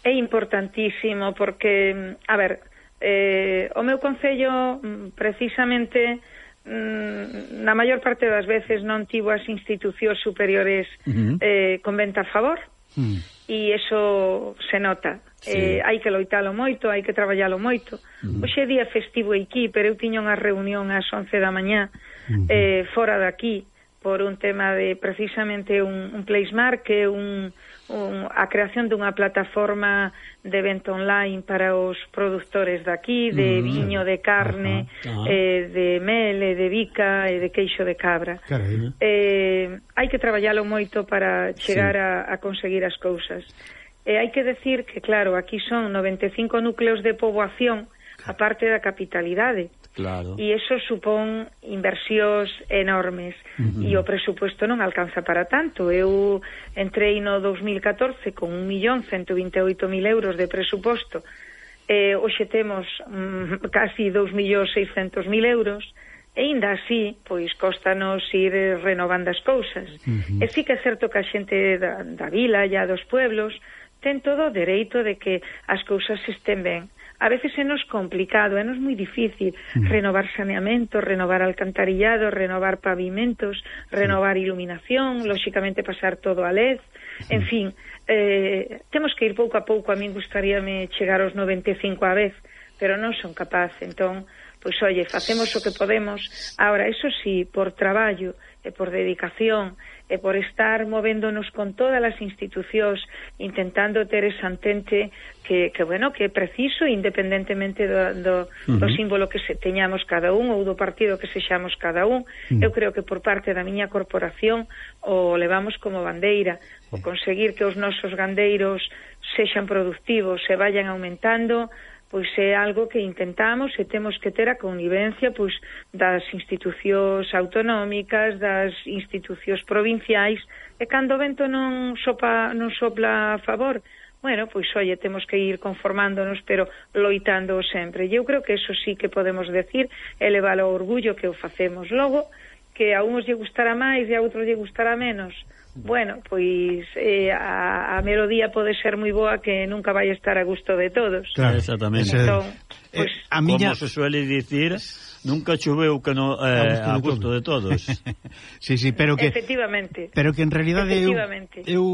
É importantísimo porque, mm, a ver, eh, o meu Concello mm, precisamente mm, na maior parte das veces non tivo as institucións superiores uh -huh. eh, con venta a favor uh -huh. e iso se nota Sí. Eh, hai que loitalo moito, hai que traballalo moito. Mm. Hoxe é día festivo aquí, pero eu tiña unha reunión ás 11 da mañá mm. eh, fora daqui por un tema de precisamente un, un placemark que é un, un, a creación dunha plataforma de evento online para os produtores daqui, de mm. viño, de carne, ah, ah. Eh, de mel, eh, de bica e de queixo de cabra. Carai. Eh, hai que traballalo moito para chegar sí. a, a conseguir as cousas. E hai que decir que, claro, aquí son 95 núcleos de poboación aparte da capitalidade. Claro. E iso supón inversións enormes uh -huh. e o presupuesto non alcanza para tanto. Eu entrei no 2014 con 1.128.000 euros de presupuesto. Eh, hoxe temos mm, <laughs> casi 2.600.000 euros e ainda así, pois, costanos ir renovando as cousas. Uh -huh. E sí que é certo que a xente da, da vila e dos pueblos ten todo o dereito de que as cousas estén ben. A veces é nos complicado, é nos moi difícil mm. renovar saneamento, renovar alcantarillado, renovar pavimentos, renovar iluminación, lóxicamente pasar todo a led, en fin, eh, temos que ir pouco a pouco, a min gustaríame chegar aos 95 a vez, pero non son capaz, entón, pois oye, facemos o que podemos, agora, eso sí, por traballo e por dedicación e por estar movéndonos con todas as institucións intentando ter esa antente que, que bueno, que é preciso independentemente do, do, uh -huh. do símbolo que se teñamos cada un ou do partido que sexamos cada un. Uh -huh. Eu creo que por parte da miña corporación o levamos como bandeira, o conseguir que os nosos gandeiros sexan productivos, se vayan aumentando, pois é algo que intentamos e temos que ter a connivencia pois das institucións autonómicas, das institucións provinciais e cando o vento non sopa non sopla a favor, bueno, pois oye, temos que ir conformándonos, pero loitando sempre. E eu creo que eso sí que podemos decir, elevar o orgullo que o facemos logo, que a uns lle gustará máis e a outros lle gustará menos Bueno, pois eh, a, a melodía pode ser moi boa que nunca vai estar a gusto de todos. Claro, exactamente. Entón, eh, pois, pues, eh, a miña... Como se suele dicir, nunca choveu que no eh, a gusto de todos. <laughs> sí, sí, pero que Efectivamente. Pero que en realidade eu, eu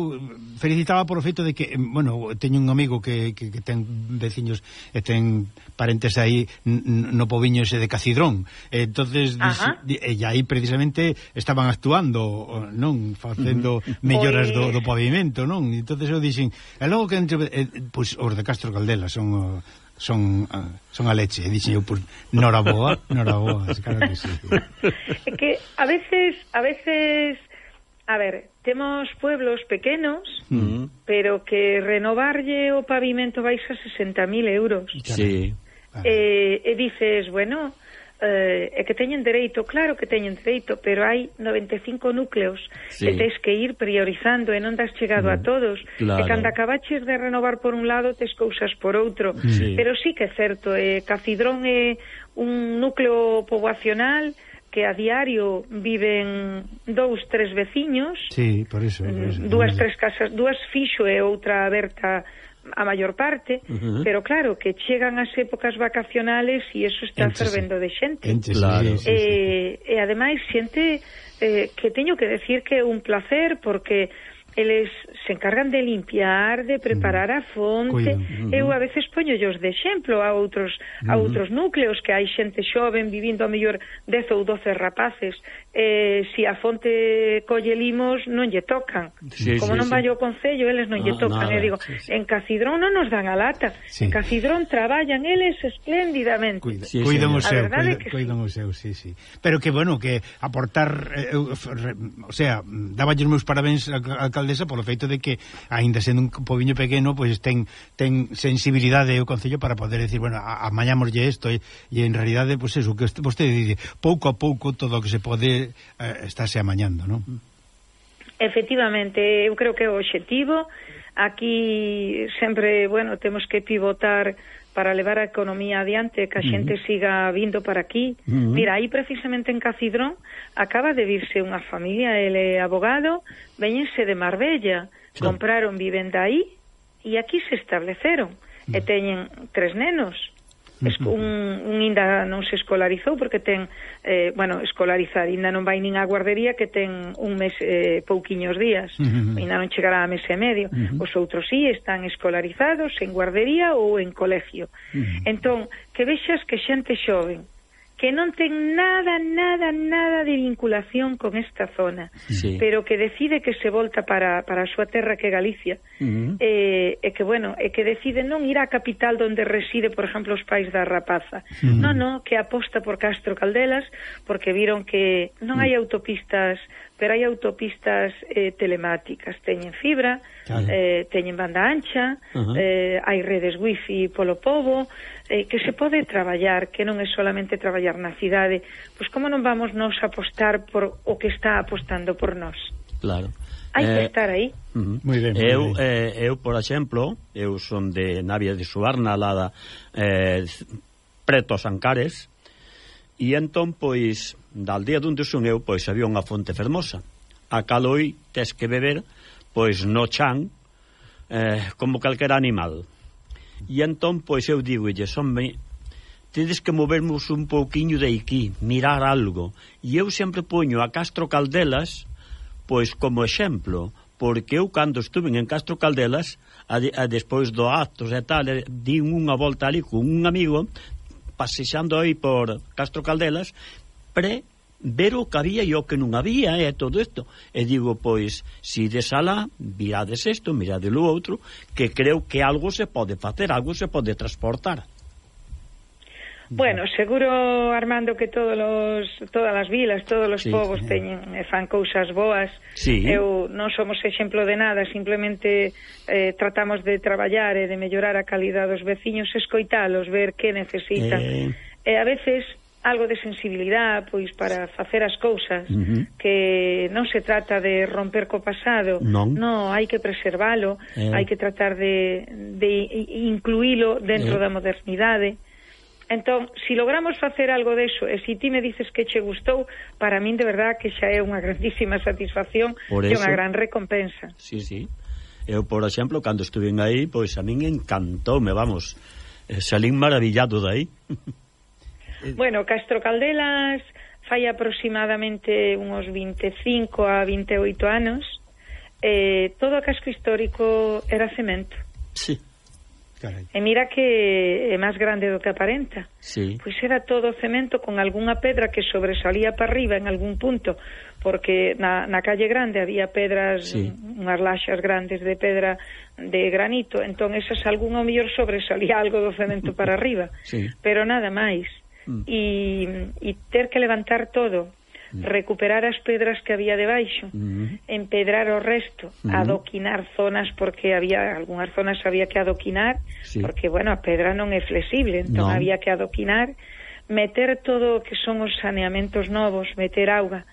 felicitaba por o feito de que, bueno, teño un amigo que, que, que ten veciños e ten parentes aí no poviño ese de Cacidrón. Entonces, e aí precisamente estaban actuando, non, facendo melloras do, do pavimento, non? Entonces eu dixen, e logo que entre, eh, pois pues, os de Castro Caldela son son son a leche e dixen eu por noraboa, <laughs> noraboa, claro que sí. É que a veces a veces a ver, temos pueblos pequenos, uh -huh. pero que renovarlle o pavimento vais a 60.000 euros. Sí. Eh, e dices, bueno, eh, e que teñen dereito, claro que teñen dereito, pero hai 95 núcleos sí. e tens que ir priorizando e non das chegado mm, a todos. Claro. E cando acabaches de renovar por un lado, tes cousas por outro. Mm. Sí. Pero sí que é certo, eh, Cacidrón é un núcleo poboacional que a diario viven dous, tres veciños. Sí, por iso. Por. Dúas, tres casas, dúas fixo e outra aberta a maior parte, uh -huh. pero claro, que chegan as épocas vacacionales e eso está Enchese. fervendo de xente. Enchese. Claro. sí, sí, sí, sí. e ademais xente eh, que teño que decir que é un placer porque eles se encargan de limpiar, de preparar a mm. fonte. Uh -huh. Eu a veces poñollos de exemplo a outros uh -huh. a outros núcleos que hai xente xoven vivindo a mellor 10 ou 12 rapaces. Eh, si a fonte colle limos non lle tocan. Sí, Como sí, non sí. vai o concello, eles non ah, lle tocan. Nada, digo, sí, sí. en Cacidrón non nos dan a lata. Sí. En Cacidrón traballan eles espléndidamente. Cuida, sí, cuidan o seu, cuidan, sí. cuidan o seu, sí, sí. Pero que bueno que aportar eh, eu, re, o sea, daballes meus parabéns a, a alcaldesa polo feito de que, aínda sendo un poviño pequeno, pois pues, ten, ten sensibilidade o Concello para poder decir, bueno, amañámoslle isto, e, e en realidade, pois pues, eso, que vostede dice, pouco a pouco todo o que se pode eh, estáse amañando, non? Efectivamente, eu creo que é o obxectivo, aquí sempre, bueno, temos que pivotar para levar a economía adiante, que a xente uh -huh. siga vindo para aquí. Uh -huh. Mira, aí precisamente en Cacidrón acaba de virse unha familia, ele é abogado, veñense de Marbella, sí. compraron vivenda aí e aquí se estableceron. Uh -huh. E teñen tres nenos. Es, un, un inda non se escolarizou porque ten, eh, bueno, escolarizar, inda non vai nin á guardería que ten un mes eh, pouquiños días, uh inda non chegará a mes e medio. Os outros sí están escolarizados en guardería ou en colegio. Entón, que vexas que xente xoven que non ten nada, nada, nada de vinculación con esta zona, sí. pero que decide que se volta para, para a súa terra que é Galicia, uh -huh. e, eh, e que, bueno, e que decide non ir á capital onde reside, por exemplo, os pais da rapaza. Uh -huh. Non, non, que aposta por Castro Caldelas, porque viron que non hai autopistas pero hai autopistas eh, telemáticas, teñen fibra, claro. eh, teñen banda ancha, uh -huh. eh, hai redes wifi polo povo, eh, que se pode traballar, que non é solamente traballar na cidade, pois como non vamos nos apostar por o que está apostando por nós? Claro. Hai eh, que estar aí. Uh -huh. Muy ben, eu, ben. Eh, eu, por exemplo, eu son de Navia de Suarna, lá da, eh, preto a Sancares, e entón, pois, da aldea donde son eu, pois había unha fonte fermosa, a caloi tes que beber, pois no chan, eh, como calquera animal. E entón, pois eu digo, lle, sonme, tedes que movermos un pouquiño de aquí, mirar algo. E eu sempre poño a Castro Caldelas, pois como exemplo, porque eu cando estuve en Castro Caldelas, a, de, a despois do actos e tal, eh, din unha volta ali con un amigo, pasexando aí por Castro Caldelas, sempre ver o que había e o que non había e todo isto. E digo, pois, si desalá, virades isto, mirades o outro, que creo que algo se pode facer, algo se pode transportar. Bueno, seguro, Armando, que todos los, todas as vilas, todos os sí, povos sí. teñen, eh, fan cousas boas. Sí. Eu non somos exemplo de nada, simplemente eh, tratamos de traballar e de mellorar a calidad dos veciños, escoitalos, ver que necesitan. Eh... E a veces algo de sensibilidade pois para facer as cousas, uh -huh. que non se trata de romper co pasado, non, no, hai que preservalo, eh. hai que tratar de, de incluílo dentro eh. da modernidade. Entón, si logramos facer algo deso, e si ti me dices que che gustou, para min de verdad que xa é unha <laughs> grandísima satisfacción Por eso, e unha gran recompensa. Sí, sí. Eu, por exemplo, cando estuve aí, pois a min encantoume, vamos, eh, salín maravillado de aí. <laughs> Bueno, Castro Caldelas fai aproximadamente uns 25 a 28 anos eh, todo o casco histórico era cemento. Sí. Carai. E mira que é máis grande do que aparenta. Sí. Pois era todo cemento con algunha pedra que sobresalía para arriba en algún punto, porque na, na calle grande había pedras, sí. unhas laxas grandes de pedra de granito, entón esas algún ao mellor sobresalía algo do cemento para arriba. <laughs> Sí. Pero nada máis mm. e, e ter que levantar todo mm. recuperar as pedras que había debaixo, mm. -hmm. empedrar o resto, uh adoquinar zonas porque había algunhas zonas había que adoquinar, sí. porque bueno, a pedra non é flexible, entón non. había que adoquinar, meter todo o que son os saneamentos novos, meter auga,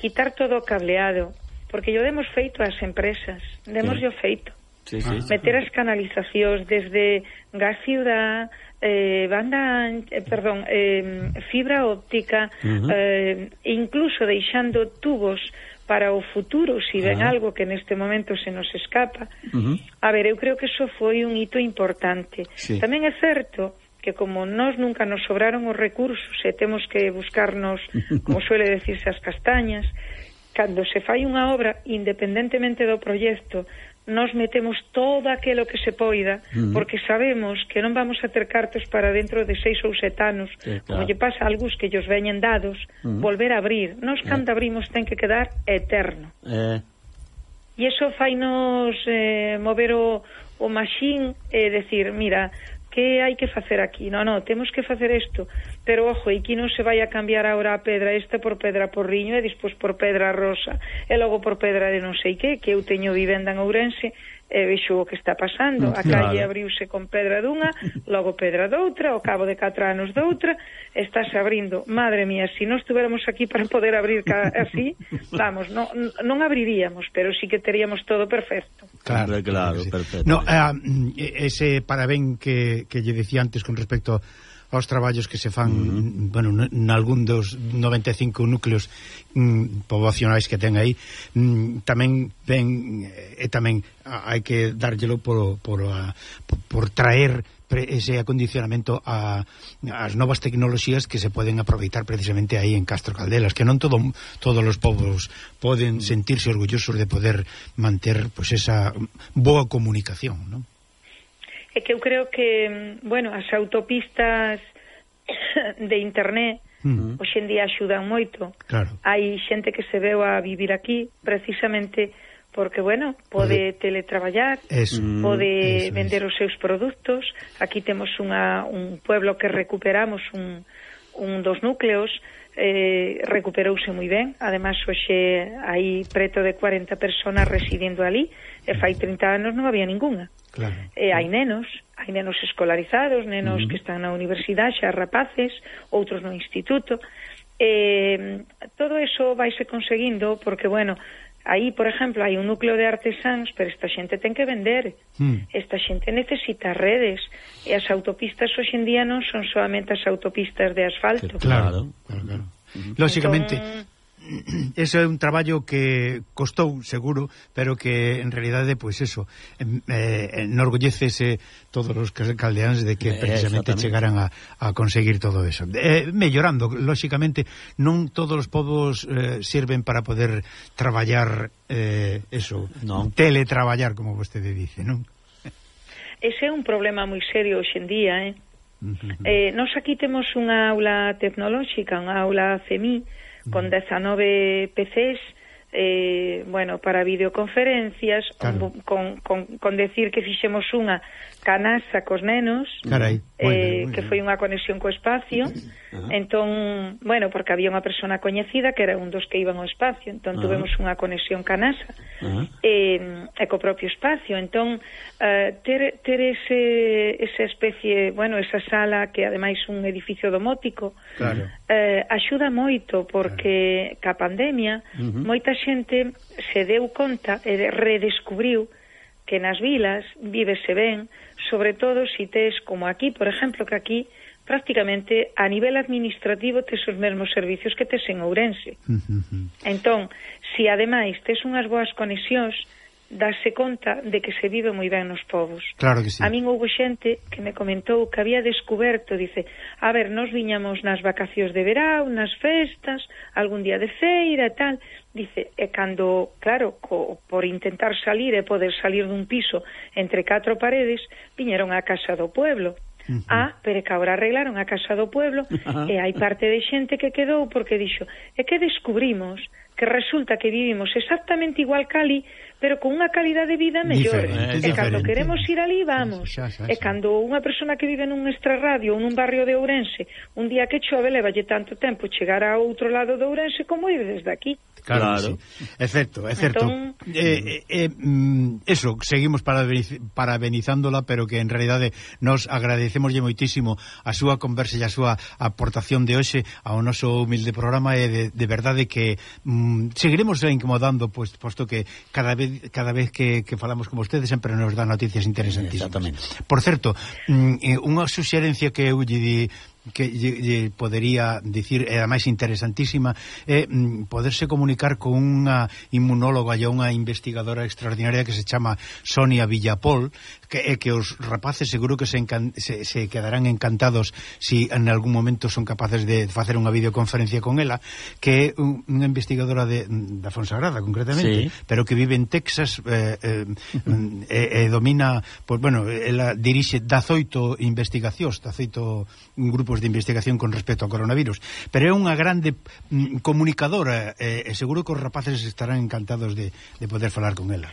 quitar todo o cableado, porque yo demos feito ás empresas, demos sí. yo feito. Sí, sí, meter as canalizacións desde Gas Ciudad eh, banda, eh, perdón, eh, fibra óptica, uh -huh. eh, incluso deixando tubos para o futuro, si ven ah. algo que neste momento se nos escapa. Uh -huh. A ver, eu creo que eso foi un hito importante. Sí. Tamén é certo que como nós nunca nos sobraron os recursos e temos que buscarnos, <laughs> como suele decirse, as castañas, cando se fai unha obra, independentemente do proxecto, nos metemos todo aquilo que se poida, uh -huh. porque sabemos que non vamos a ter cartos para dentro de seis ou sete anos, sí, claro. como lle pasa a algúns que ellos veñen dados, uh -huh. volver a abrir. Nos, eh. cando abrimos, ten que quedar eterno. Eh. E iso fainos eh, mover o, o maxín e eh, decir, mira, que hai que facer aquí? No, no, temos que facer isto. Pero, ojo, aquí non se vai a cambiar agora a pedra esta por pedra porriño e despois por pedra rosa e logo por pedra de non sei que, que eu teño vivenda en Ourense e vexo o que está pasando. A calle abriuse con pedra dunha, logo pedra doutra, ao cabo de 4 anos doutra, estás abrindo. Madre mía, se si non estuveramos aquí para poder abrir ca... así, vamos, non, non abriríamos, pero sí que teríamos todo perfecto. Claro, claro, perfecto. No, eh, ese parabén que, que lle decía antes con respecto aos traballos que se fan, uh -huh. bueno, nalgún dos 95 núcleos mm, poboacionais que ten aí, mm, tamén ven eh, e tamén hai que dárllelo por, por, a, por traer ese acondicionamento a, as novas tecnoloxías que se poden aproveitar precisamente aí en Castro Caldelas, que non todo, todos os povos poden sentirse orgullosos de poder manter pues, esa boa comunicación, non? é que eu creo que, bueno, as autopistas <coughs> de internet uh -huh. día axudan moito. Claro. Hai xente que se veu a vivir aquí precisamente porque, bueno, pode teletraballar, eso, mm-hmm. pode eso, vender eso. os seus produtos. Aquí temos unha, un pueblo que recuperamos un, un dos núcleos, eh, recuperouse moi ben además hoxe hai preto de 40 personas residindo ali e fai 30 anos non había ninguna claro. e hai nenos hai nenos escolarizados, nenos uh -huh. que están na universidade, xa rapaces, outros no instituto. Eh, todo eso vaise conseguindo porque, bueno, Aí, por exemplo, hai un núcleo de artesáns, pero esta xente ten que vender. Mm. Esta xente necesita redes. E as autopistas hoxendía non son solamente as autopistas de asfalto. Claro, claro, claro. Entón, Lóxicamente... Entón <clears throat> eso é un traballo que costou, seguro, pero que en realidade, pois pues eso, eh, enorgullecese todos os caldeáns de que eh, precisamente eh, chegaran a, a conseguir todo eso. Eh, mellorando, lóxicamente, non todos os povos eh, sirven para poder traballar eh, eso, non. teletraballar, como vostede dice, non? Ese é un problema moi serio hoxendía, eh? Uh -huh. eh, nós aquí temos unha aula tecnolóxica, unha aula CEMI, con 19 PCs eh, bueno, para videoconferencias claro. con, con, con decir que fixemos unha canasa cos nenos Carai, eh, bueno. que foi unha conexión co espacio <coughs> Ajá. entón, bueno, porque había unha persona coñecida que era un dos que iban ao espacio entón Ajá. tuvemos unha conexión canasa Ajá. eh, e co propio espacio entón, eh, ter, ter ese, esa especie bueno, esa sala que ademais un edificio domótico claro. eh, axuda moito porque claro. ca pandemia, uh -huh. moita xente se deu conta e redescubriu que nas vilas vívese ben, sobre todo se si tes como aquí, por exemplo, que aquí prácticamente a nivel administrativo tes os mesmos servicios que tes en Ourense. <laughs> entón, se si ademais tes unhas boas conexións, darse conta de que se vive moi ben nos povos. Claro que sí. A min houve xente que me comentou que había descoberto, dice, a ver, nos viñamos nas vacacións de verão, nas festas, algún día de feira e tal, dice, e cando, claro, co, por intentar salir e poder salir dun piso entre catro paredes, viñeron á casa do pueblo. Uh -huh. Ah, pero que agora arreglaron a casa do pueblo <laughs> uh -huh. e hai parte de xente que quedou porque dixo, e que descubrimos que resulta que vivimos exactamente igual cali, pero con unha calidad de vida mellor. Diferente, e cando queremos ir ali, vamos. Xa, xa, xa. E cando unha persona que vive nun extrarradio ou nun barrio de Ourense, un día que chove, levalle tanto tempo chegar a outro lado de Ourense como ir desde aquí. Claro, claro. Sí. É certo, é certo. Entón... Eh, eh, eh, mm, eso, seguimos parabenizándola, pero que en realidade nos agradecemoslle moitísimo a súa conversa e a súa aportación de hoxe ao noso humilde programa e de, de verdade que mm, seguiremos incomodando, pois, posto que cada vez cada vez que, que falamos con vostedes sempre nos dá noticias interesantísimas. Por certo, mm, eh, unha suxerencia que eu lle di que lle, lle podería dicir era máis interesantísima é mm, poderse comunicar con unha inmunóloga e unha investigadora extraordinaria que se chama Sonia Villapol que é que os rapaces seguro que se, encan, se, se quedarán encantados si en algún momento son capaces de facer unha videoconferencia con ela que é un, unha investigadora de, da Fonsagrada concretamente sí. pero que vive en Texas eh, eh, eh, eh domina pues, bueno, ela dirixe 18 investigacións 18 grupos grupos de investigación con respecto ao coronavirus, pero é unha grande mm, comunicadora e, e seguro que os rapaces estarán encantados de, de poder falar con ela.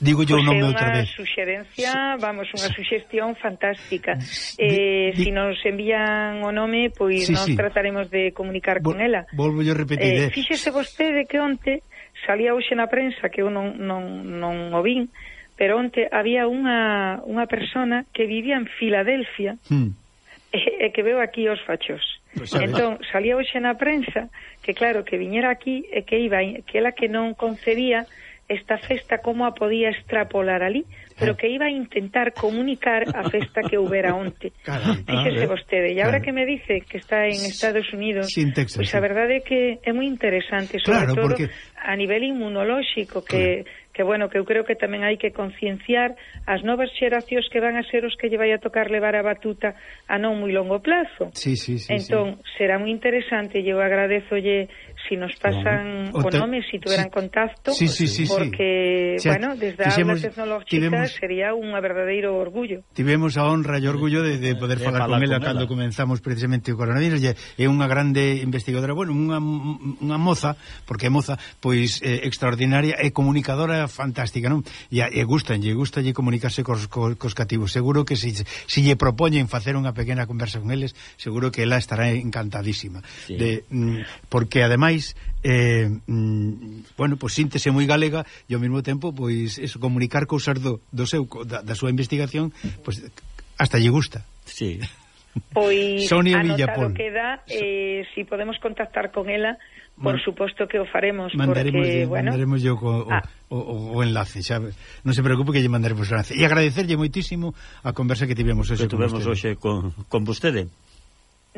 Digo yo pues o nome outra vez. suxerencia, vamos, unha suxestión fantástica. Eh, di, di... Si nos envían o nome, pois sí, nos sí. trataremos de comunicar Vol, con ela. Volvo yo repetir. Eh, eh. Fíxese vostede que onte salía hoxe na prensa, que eu non, non, non o vin, pero onte había unha, unha persona que vivía en Filadelfia, hmm <laughs> e, e que veo aquí os fachos. Pois pues entón, salía hoxe na prensa que claro, que viñera aquí e que iba, que ela que non concebía esta festa como a podía extrapolar ali, pero que iba a intentar comunicar a festa que houbera onte. <laughs> Díxese vostede. E agora que me dice que está en Estados Unidos, pois pues a verdade é que é moi interesante, sobre claro, todo porque... a nivel inmunolóxico, que... Claro que bueno, que eu creo que tamén hai que concienciar as novas xeracións que van a ser os que lle vai a tocar levar a batuta a non moi longo plazo. Sí, sí, sí, entón, sí. será moi interesante, e eu agradezolle si nos pasan o, o nome, si tuveran sí, contacto, sí, sí, sí, porque, sí. bueno, desde a aula tecnológica tivemos, sería un verdadeiro orgullo. Tivemos a honra e orgullo de, de poder de falar, falar con ela cando comenzamos precisamente o coronavirus. E é unha grande investigadora, bueno, unha, unha moza, porque é moza, pois eh, extraordinaria e comunicadora fantástica, non? E, e gustanlle, gustanlle comunicarse cos, cos, cos cativos. Seguro que se si, si lle propoñen facer unha pequena conversa con eles, seguro que ela estará encantadísima. Sí. De, mm, porque, ademais, eh, mm, bueno, pois síntese moi galega e ao mesmo tempo pois eso, comunicar cousas do, do seu da, da súa investigación, pois hasta lle gusta. Sí. Pois Sonia Villapón. queda, eh, si podemos contactar con ela, por Man, suposto que o faremos mandaremos porque, bueno, mandaremos yo co, ah. o, o, o enlace, xa, non se preocupe que lle mandaremos o enlace. E agradecerlle moitísimo a conversa que tivemos hoxe. Que tivemos hoxe con, con vostede.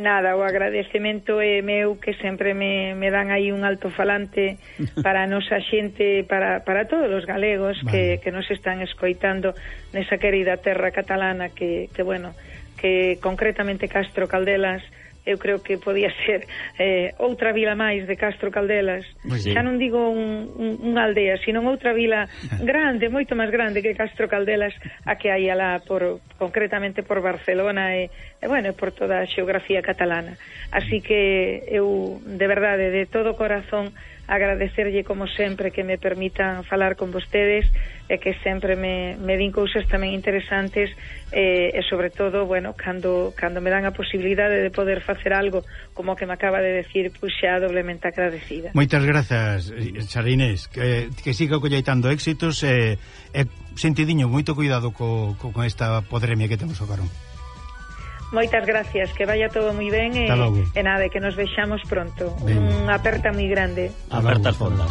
Nada, o agradecemento é meu que sempre me, me dan aí un altofalante <laughs> para a nosa xente, para, para todos os galegos vale. que, que nos están escoitando nesa querida terra catalana que, que bueno, que concretamente Castro Caldelas eu creo que podía <laughs> ser eh, outra vila máis de Castro Caldelas. Pois Oye. Xa non digo un, un, unha aldea, sino outra vila <laughs> grande, moito máis grande que Castro Caldelas, a que hai alá por, concretamente por Barcelona e, e, bueno, por toda a xeografía catalana. Así que eu, de verdade, de todo corazón, agradecerlle como sempre que me permitan falar con vostedes e que sempre me, me din cousas tamén interesantes eh, e sobre todo, bueno, cando, cando me dan a posibilidade de poder facer algo como que me acaba de decir, pois xa doblemente agradecida. Moitas grazas, Xarinés, que, que siga colleitando éxitos e, e sentidiño, moito cuidado co, co, con esta podremia que temos o carón. Moitas gracias, que vaya todo moi ben e, e nada, que nos vexamos pronto. Ben. Unha aperta moi grande. Aperta as fondas.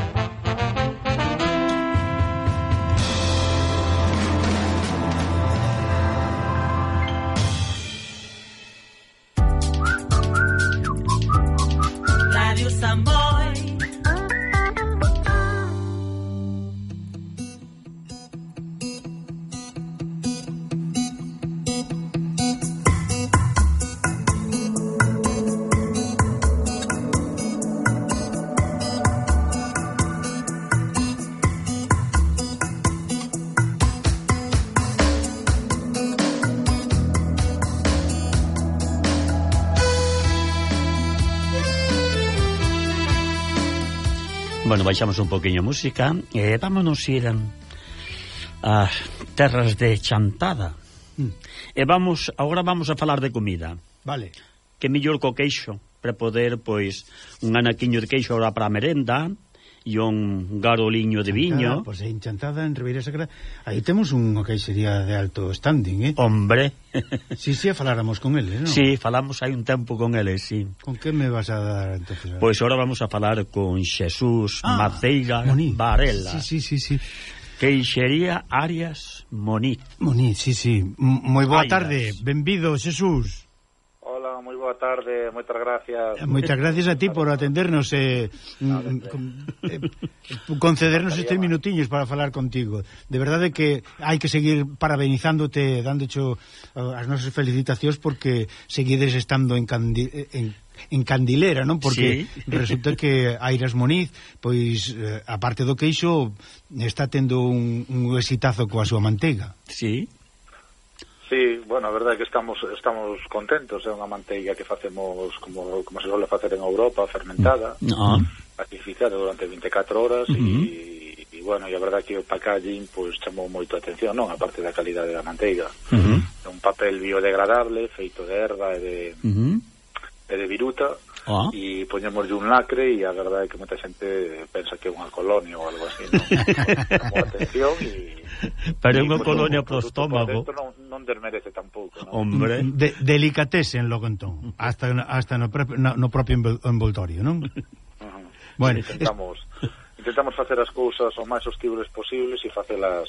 baixamos un poquinho a música e eh, vámonos ir a terras de Chantada. Mm. E vamos, agora vamos a falar de comida. Vale. Que mellor co queixo para poder, pois, un anaquiño de queixo ora para a merenda, e un garoliño de viño. Pois pues, enchantada en Ribeira Sacra. Aí temos unha caixería de alto standing, eh? Hombre. Si, sí, si, sí, faláramos con eles, non? Si, sí, falamos hai un tempo con eles, si. Con que me vas a dar entonces? Pois pues ahora vamos a falar con Xesús ah, Maceira Moniz. Varela. Si, si, si, si. Queixería Arias Moniz. Moniz, si, si. Moi boa Airas. tarde. Benvido, Xesús boa tarde, moitas gracias. Eh, moitas gracias a ti por atendernos e eh, mm, eh, concedernos estes minutiños para falar contigo. De verdade que hai que seguir parabenizándote, dándocho uh, as nosas felicitacións porque seguides estando en, candi, eh, en en Candilera, non? Porque sí. <laughs> resulta que Airas Moniz, pois eh, aparte do queixo está tendo un, un exitazo coa súa manteiga. Sí. Sí, bueno, a verdade é que estamos estamos contentos, é unha manteiga que facemos como como se sole facer en Europa, fermentada, no. Artificial durante 24 horas uh -huh. e, e bueno, e a verdade que o packaging pois chamou moito a atención, non, a parte da calidade da manteiga. Uh -huh. É un papel biodegradable, feito de erva e de uh -huh. e de viruta, Ah. E poñemos un lacre e a verdade é que moita xente pensa que é unha colonia ou algo así, non? <laughs> Como atención e Pero é unha colonia pro estómago. Non, non desmerece tampouco, non? Hombre, mm, de, delicatesen logo entón, hasta hasta no, pre, no, no propio envoltorio, non? Uh -huh. Bueno, sí, intentamos es... intentamos facer as cousas o máis hostibles posibles e facelas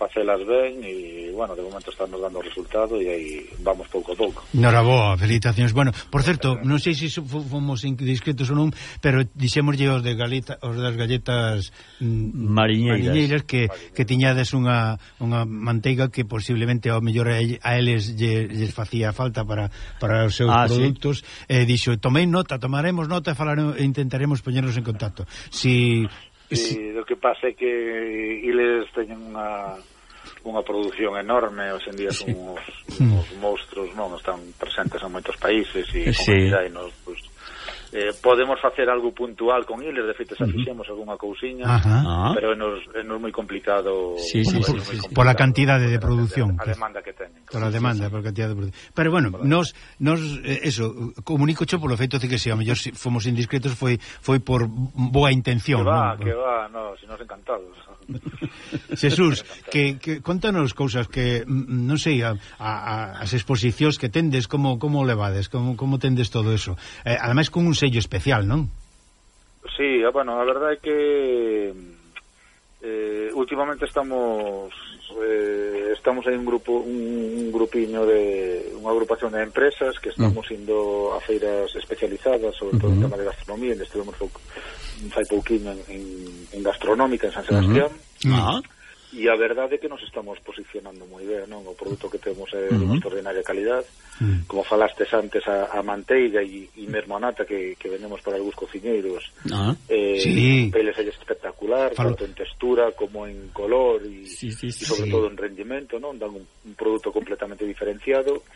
facelas ben e, bueno, de momento estamos dando resultado e aí vamos pouco a pouco. Noraboa, felicitacións. Bueno, por certo, non sei se fomos indiscretos ou non, pero dixémoslle os de galeta, os das galletas mm, mariñeiras, mariñeiras que, mariñeiras. que tiñades unha, unha manteiga que posiblemente ao mellor a eles lle, lles facía falta para, para os seus ah, produtos. Sí. Eh, dixo, tomei nota, tomaremos nota e falaremos, intentaremos poñernos en contacto. Si Sí, eh, e do que pasa é que eh, eles teñen unha unha produción enorme, hoxe en día son uns, uns monstruos, non? Están presentes en moitos países e sí. comunidade nos, pues, eh, podemos facer algo puntual con eles, de feito xa fixemos algunha cousiña, Ajá. Ah. pero é nos, é nos moi complicado, sí, sí, bueno, sí, sí, sí. cantidade de produción, a, a demanda que teñen. a demanda, por cantidade de produción. Pero bueno, nos nos eh, eso comunico cho polo feito de que se a mellor si fomos indiscretos foi foi por boa intención, Que va, ¿no? que va, no, si nos encantados. <laughs> Jesús, que, que contanos cousas que mm, mm, non sei a, a, as exposicións que tendes, como como levades, como como tendes todo eso. Eh, ademais con un sello especial, non? Sí, ah, bueno, a verdade é que eh, últimamente estamos eh, estamos en un grupo un, un grupiño de unha agrupación de empresas que estamos mm. indo a feiras especializadas sobre todo uh en tema de gastronomía, onde estuvemos fai pouquinho en, en, en gastronómica en San Sebastián. Ah. E a verdade é que nos estamos posicionando moi ben, non? O produto que temos é uh -huh. de extraordinaria calidad. Uh -huh. Como falastes antes, a, a manteiga e, e mesmo a nata que, que vendemos para algúns cociñeiros. Uh ah, -huh. eh, sí. Peles é espectacular, Falo. tanto en textura como en color e, sí, sí, sí, e sobre sí. todo en rendimento, non? Dan un, un produto completamente diferenciado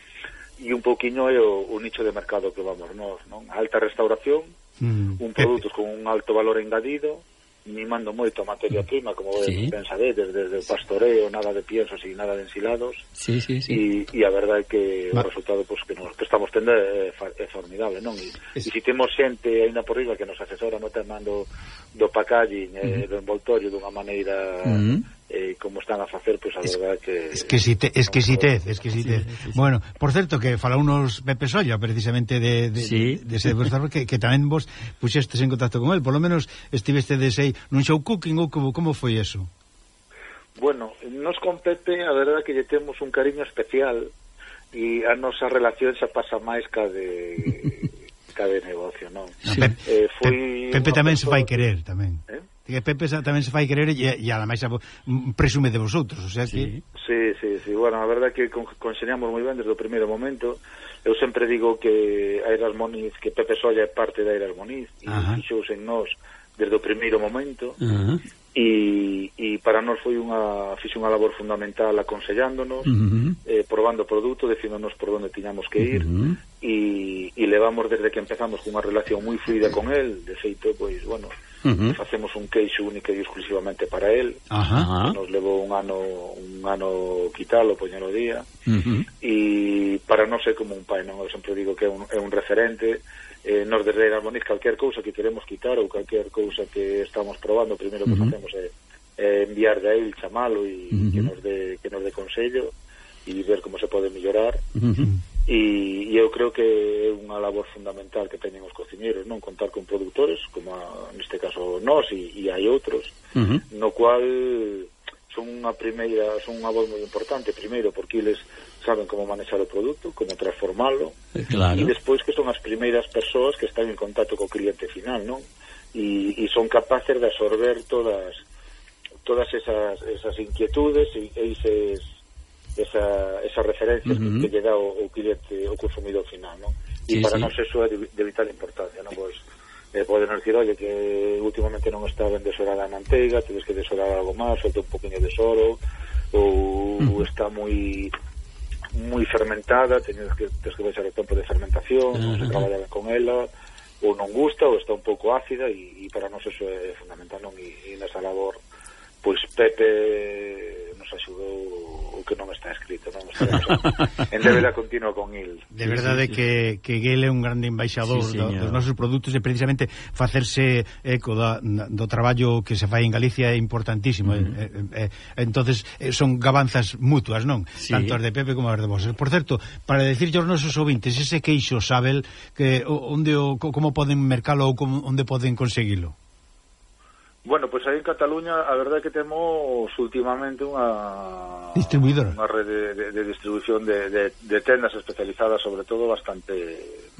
e un pouquiño é o, o nicho de mercado que vamos nós, non? Alta restauración, mm. un produtos con un alto valor engadido, mimando moito a materia prima, como sí. ben sabedes, desde o pastoreo, nada de piensos e nada de ensilados. Sí, sí, sí. E, e a verdade é que Va. o resultado pues, que, nos, que estamos tendo é, é formidable, non? E, es... e se temos xente aínda por riba que nos asesora no tema do, do packaging, uh -huh. eh, do envoltorio dunha maneira... Uh -huh eh, como están a facer, pois pues, a verdade que... Exquisite, te, es que si te. Bueno, por certo, que fala unos Pepe Solla, precisamente, de, de, sí. de, de ese que, que tamén vos puxestes en contacto con el, por lo menos estiveste de sei nun show cooking ou como, como foi eso? Bueno, nos con Pepe, a verdade que lle temos un cariño especial e a nosa relación xa pasa máis ca de <laughs> ca de negocio, non? Sí. Eh, foi Pepe, Pepe tamén se fai querer tamén. Eh? Que Pepe tamén se fai querer e, e ademais presume de vosotros, o sea sí. que... Sí, sí, sí, bueno, a verdade é que con, conxeñamos moi ben desde o primeiro momento. Eu sempre digo que Airas Moniz, que Pepe Solla é parte da Airas Moniz, e fixouse en nós desde o primeiro momento, uh e, e para nós foi unha fixe unha labor fundamental aconsellándonos, uh -huh. eh, probando o produto, dicíndonos por onde tiñamos que ir, uh -huh. e, e levamos desde que empezamos cunha relación moi fluida con el, de feito, pois, bueno, uh -huh. facemos un queixo único e exclusivamente para el Ajá. Uh -huh. nos levou un ano un ano quitalo, poñelo día uh -huh. e para non ser como un pai non? eu sempre digo que é un, é un referente eh, nos desregamos calquer cousa que queremos quitar ou calquer cousa que estamos probando, primeiro que uh -huh. facemos é, é enviar de él, chamalo e uh -huh. que nos dé que nos dé consello e ver como se pode mellorar uh -huh e, e eu creo que é unha labor fundamental que teñen os cociñeros, non contar con produtores, como a, neste caso nós e, e hai outros, uh -huh. no cual son unha primeira, son unha voz moi importante, primeiro porque eles saben como manexar o produto, como transformalo, eh, claro. e despois que son as primeiras persoas que están en contacto co cliente final, non? E, e son capaces de absorber todas todas esas, esas inquietudes e, e, eses, esa, esas referencias uh -huh. que, que lle dá o, o cliente, o consumidor final, non? E sí, para sí. nós eso é de, de vital importancia, non? Pois, eh, poden decir, oye, que últimamente non está ben desorada a manteiga, tedes que desorar algo máis, solta un poquinho de soro, ou uh -huh. está moi moi fermentada, teñes que, tens que baixar o tempo de fermentación, uh -huh. non se traballa ben con ela, ou non gusta, ou está un pouco ácida, e, e para nós eso é fundamental, non? E, e nesa labor, pois Pepe nos axudou que non está escrito, non está <laughs> en débeda continua con il. De verdade sí, sí, que, sí. que Guel é un grande embaixador sí, do, dos nosos produtos e precisamente facerse eco da, do traballo que se fai en Galicia é importantísimo. Uh eh, -huh. Eh, eh, eh, entonces eh, son gabanzas mutuas, non? Sí. Tanto as de Pepe como as de vos. Por certo, para decir aos nosos ouvintes ese queixo, Sabel, que onde o, como poden mercalo ou como, onde poden conseguilo? Bueno, pois pues aí en Cataluña a verdade é que temos últimamente unha distribuidora, unha rede de, de distribución de, de, de tendas especializadas sobre todo bastante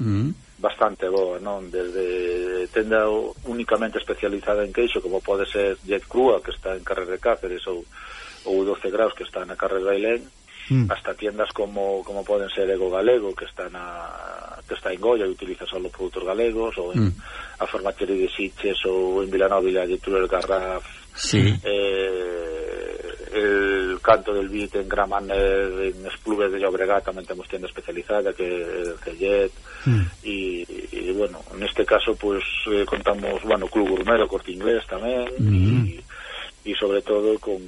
mm. bastante boa, non? Desde tenda únicamente especializada en queixo como pode ser Jet Crua que está en Carrer de Cáceres ou ou 12 graus que está na Carrer de Ailén, Mm. hasta tiendas como, como poden ser Ego Galego, que está na que está en Goya e utiliza só produtos galegos, ou en Mm. a Formatería de Sitges, ou en Vilanova de Turel Garraf, Sí. eh, el canto del Bit en Gramaner, en Esplugues de Llobregat tamén temos tienda especializada que é el Cellet Mm. e, e bueno, neste caso pues eh, contamos, bueno, Club Gourmet, o Corte Inglés tamén e, e sobre todo con,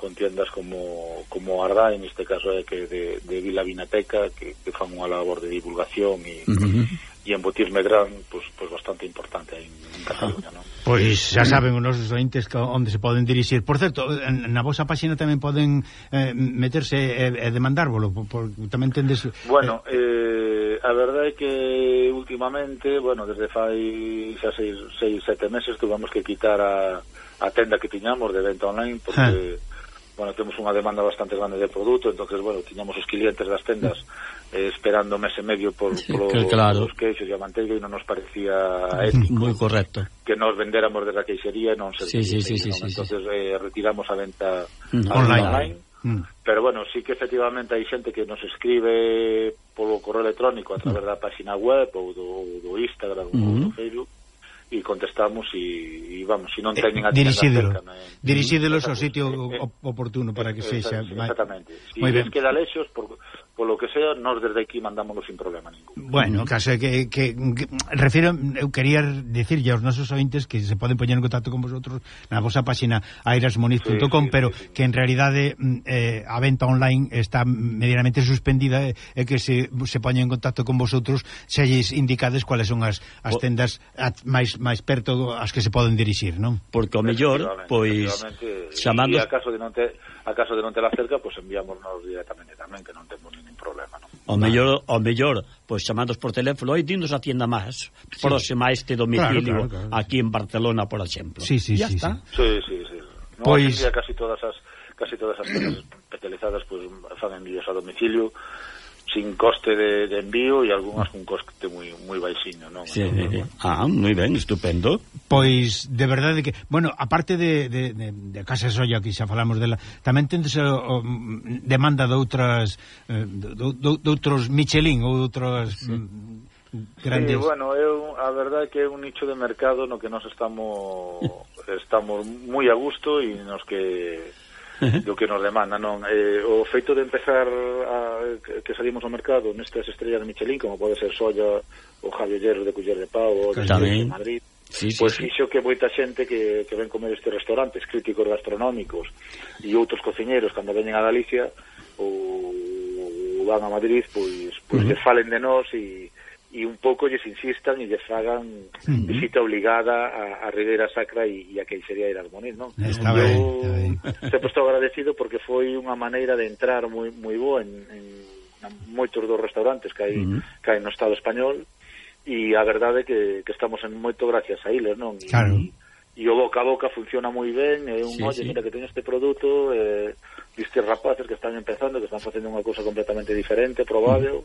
con tiendas como, como Ardá, en este caso é que de, de Vila Vinateca, que, que fan unha labor de divulgación e, uh -huh. e embutir medrán, pues, pues bastante importante en, en Cataluña, non? Pois xa saben os nosos ointes que onde se poden dirixir. Por certo, na vosa páxina tamén poden eh, meterse e eh, demandárvolo, por, tamén tendes... Eh, bueno, eh, a verdade é que últimamente, bueno, desde fai xa seis, seis sete meses tuvamos que quitar a, a tenda que tiñamos de venta online porque... Ah bueno, temos unha demanda bastante grande de produto, entonces, bueno, tiñamos os clientes das tendas eh, esperando mes e medio por, sí, por que, claro. os queixos e a manteiga e non nos parecía ético. Correcto. Que nos vendéramos desde a queixería e non se sí, sí, sí, sí, sí, Entonces, eh, retiramos a venta mm, a online. online. Mm. Pero bueno, sí que efectivamente hai xente que nos escribe polo correo electrónico a través mm. da página web ou do, do Instagram mm -hmm. ou do mm. Facebook e contestamos e, e vamos, se non eh, teñen a dirixídelo, cerca, dirixídelos ao sitio eh, eh oportuno para que sexa. Exactamente. Se si ben. queda lexos por polo que sea, nós desde aquí mandámoslo sin problema ningún. Bueno, caso que, que, que refiro, eu quería dicirlle aos nosos ointes que se poden poñer en contacto con vosotros na vosa páxina airasmoniz.com, sí, sí, pero sí, sí. que en realidade mm, eh, a venta online está medianamente suspendida eh, e eh, que se, se poñen en contacto con vosotros se lles indicades cuáles son as, as tendas at, máis máis perto as que se poden dirixir, non? Porque o mellor, pois, chamando... E a caso de non te, a caso de non te la cerca, pois pues, enviámonos directamente tamén, que non temos ningún problema. Non? O mellor, o mellor, pois chamados por teléfono e dindos a tienda máis próxima a este domicilio claro, claro, claro. aquí en Barcelona, por exemplo. Sí, sí, ya sí, está. Sí, sí, sí. No, pois... casi todas as casi todas as especializadas pois fan envíos a domicilio sin coste de, de envío e algunhas con coste moi moi baixiño, non? Sí, sí, sí. Ah, moi ben, estupendo. Pois de verdade que, bueno, aparte de de de, de Casa Solla que xa falamos dela, tamén tendes eh, o, o, demanda de outras eh, outros Michelin ou outros sí. grandes. Sí, bueno, é un, a verdade que é un nicho de mercado no que nós estamos <laughs> estamos moi a gusto e nos que <laughs> do que nos demanda, non? Eh, o feito de empezar a, que salimos ao mercado nestas estrellas de Michelin, como pode ser Solla, o Javier Llero de Culler de Pau, o de, Madrid, sí, sí, pois sí. fixo que moita xente que, que ven comer estes restaurantes, críticos gastronómicos e outros cociñeiros cando veñen a Galicia ou, ou van a Madrid, pois, pois uh -huh. que falen de nós e e un pouco lles insistan e lles fagan mm. visita obligada a, a Ribera Sacra e, e a Queixería de Armonés, non? Está ben, está ben. Sempre estou agradecido porque foi unha maneira de entrar moi moi boa en, en, en moitos dos restaurantes que hai, mm. que hai no Estado español e a verdade é que, que estamos en moito gracias a eles, non? E, claro. E, o boca a boca funciona moi ben, é un, sí, oye, sí. mira que teño este produto, eh, viste rapaces que están empezando, que están facendo unha cousa completamente diferente, probábel,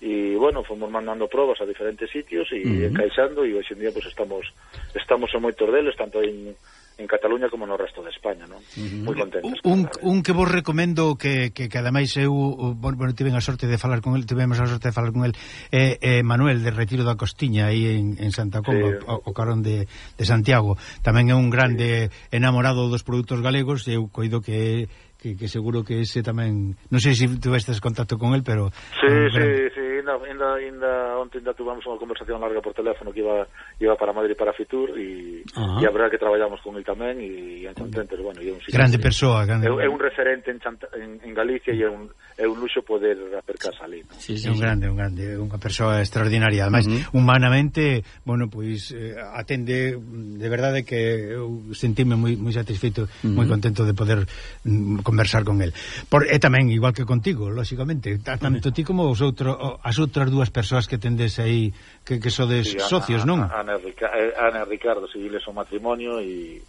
e bueno, fomos mandando probas a diferentes sitios e uh -huh. encaixando e hoxe en día pues, estamos estamos en moitos deles, tanto en, en Cataluña como no resto de España, non? Uh -huh. Moi contentos. Un, un que vos recomendo que, que, que ademais eu, bueno, tiven a sorte de falar con el, tivemos a sorte de falar con el, eh, eh, Manuel de Retiro da Costiña aí en, en Santa Comba, sí. o, o carón de, de Santiago. Tamén é un grande sí. enamorado dos produtos galegos e eu coido que que, que seguro que ese tamén non sei se si tuvestes contacto con el pero Sí, um, sí, sí, ainda, ainda, ainda onte ainda tuvamos unha conversación larga por teléfono que iba iba para Madrid para Fitur e uh a verdade que traballamos con el tamén e en Chantentes, bueno, é un sitio grande persoa, grande. É, é un referente en, Chant en, en Galicia e é un é un luxo poder acercarse ali. No? Sí, sí, é un sí. grande, un grande, unha persoa extraordinaria, ademais uh -huh. humanamente, bueno, pois pues, eh, atende de verdade que eu sentime moi moi satisfeito, uh -huh. moi contento de poder mm, conversar con el. Por, e tamén, igual que contigo, lógicamente, tanto ti como os outro, as outras dúas persoas que tendes aí, que, que sodes sí, socios, non? Ana, Rica, eh, Ana Ricardo, seguiles o matrimonio e...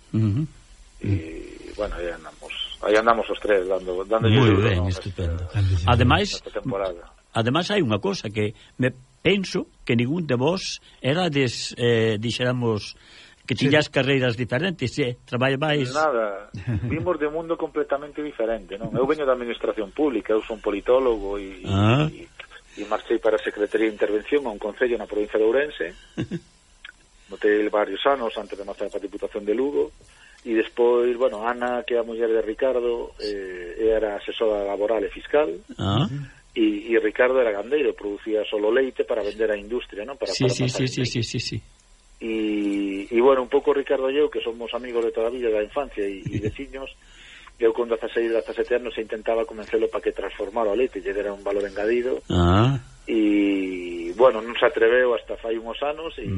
E, bueno, aí andamos, aí andamos os tres dando, dando Muy ben, no, estupendo. Esta, Ademais, ademais hai unha cosa que me penso que ningún de vos era des, eh, dixéramos, que tiñas sí. carreiras diferentes, eh? traballa máis... Nada, vimos de mundo completamente diferente, non? Eu veño da administración pública, eu son politólogo e, ah. e, e marchei para a Secretaría de Intervención a un concello na provincia de Ourense, <laughs> notei varios anos antes de marchar para a Diputación de Lugo, e despois, bueno, Ana, que é a muller de Ricardo, eh, era asesora laboral e fiscal, ah. e, e Ricardo era gandeiro, producía solo leite para vender á industria, non? Para, sí, para sí, sí, sí, sí, sí, sí, sí e, e bueno, un pouco Ricardo e eu que somos amigos de toda a vida da infancia e, e veciños eu con 16, 17 anos intentaba convencelo para que transformara o leite lle dera un valor engadido ah. e bueno, non se atreveu hasta fai uns anos e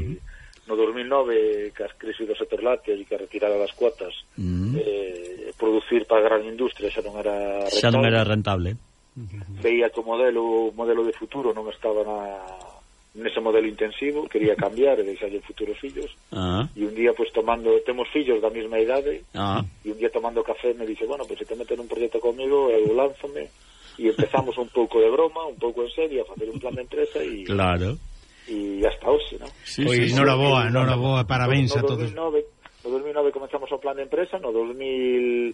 no 2009 que as crisis do setor lácteo e que a retirada das cuotas mm. eh, producir para a gran industria xa non era rentable xa non era rentable veía que o modelo o modelo de futuro non estaba na nese modelo intensivo, quería cambiar e deixarlle futuros fillos. Ah. E un día, pues, tomando, temos fillos da mesma idade, ah. e un día tomando café me dice, bueno, pues, se te meten un proxecto comigo, eu lánzame, e empezamos un pouco de broma, un pouco en serio, a facer un plan de empresa e... Claro. E hasta hoxe, non? Sí, pois, sí, noraboa, noraboa, parabéns no, a todos. 2009, no 2009 comenzamos o plan de empresa, no 2000...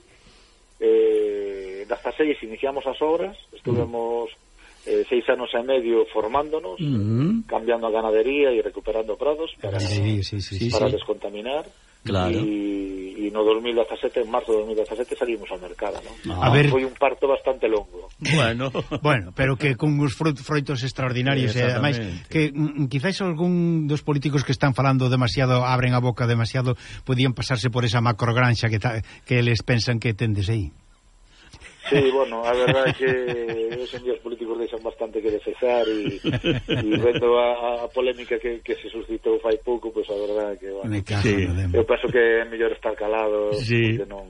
Eh, hasta seis iniciamos as obras, estuvemos eh, seis anos e medio formándonos, uh -huh. cambiando a ganadería e recuperando prados para, sí, sí, sí, para sí. descontaminar. Claro. E, e no 2017, en marzo de 2017, salimos ao mercado. ¿no? Ah. A ver... Foi un parto bastante longo. Bueno, <laughs> bueno pero que con uns froitos extraordinarios. Sí, e, ademais, que mm, quizáis algún dos políticos que están falando demasiado, abren a boca demasiado, podían pasarse por esa macrogranxa que, ta, que les pensan que tendes aí. Sí, bueno, a verdade é que hoxe en día os políticos deixan bastante que desexar e, e vendo a, a polémica que, que se suscitou fai pouco, pois pues a verdade é que, bueno, Me cago, sí. eu penso que é mellor estar calado sí. porque non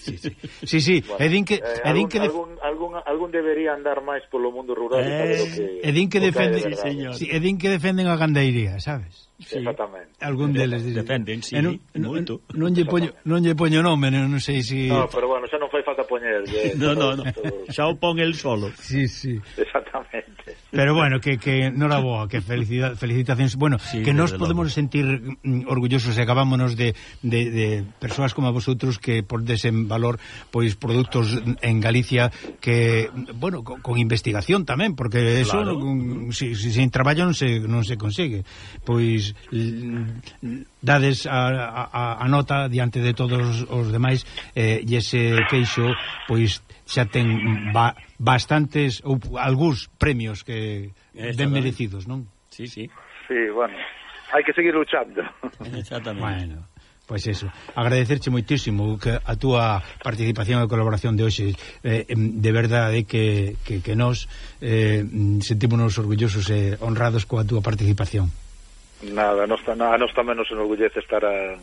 Sí, sí. sí, sí. Bueno, e din que eh, e din que algún, de... algún, algún debería andar máis polo mundo rural eh, que E din que defende, de señor. Sí, e din que defenden a gandeiría, sabes? Sí. Exactamente. Algún deles de, defenden, sí, non, moito. Non lle poño <laughs> non lle poño nome, non sei se si... No, pero bueno, xa non fai falta poñer. <laughs> no, no, no. Xa o pon el solo. Sí, sí. Exactamente. Pero bueno, que, que noraboa, que felicidad, felicitacións. Bueno, sí, que nos podemos logo. sentir mm, orgullosos e acabámonos de, de, de persoas como vosotros que pordes en valor pois produtos en Galicia que, bueno, con, con investigación tamén, porque eso claro. con, si, si, sin traballo non se, non se consegue. Pois l, l, dades a, a, a nota diante de todos os demais eh, e ese queixo pois xa ten ba, bastantes ou algúns premios que ben merecidos, non? Sí, sí. Sí, bueno, hai que seguir luchando. <laughs> <laughs> Exactamente. Bueno. Pois eso, agradecerche moitísimo que a túa participación e colaboración de hoxe eh, de verdade que, que, que nos eh, sentímonos orgullosos e honrados coa túa participación Nada, nos, a nos tamén nos enorgullece estar a,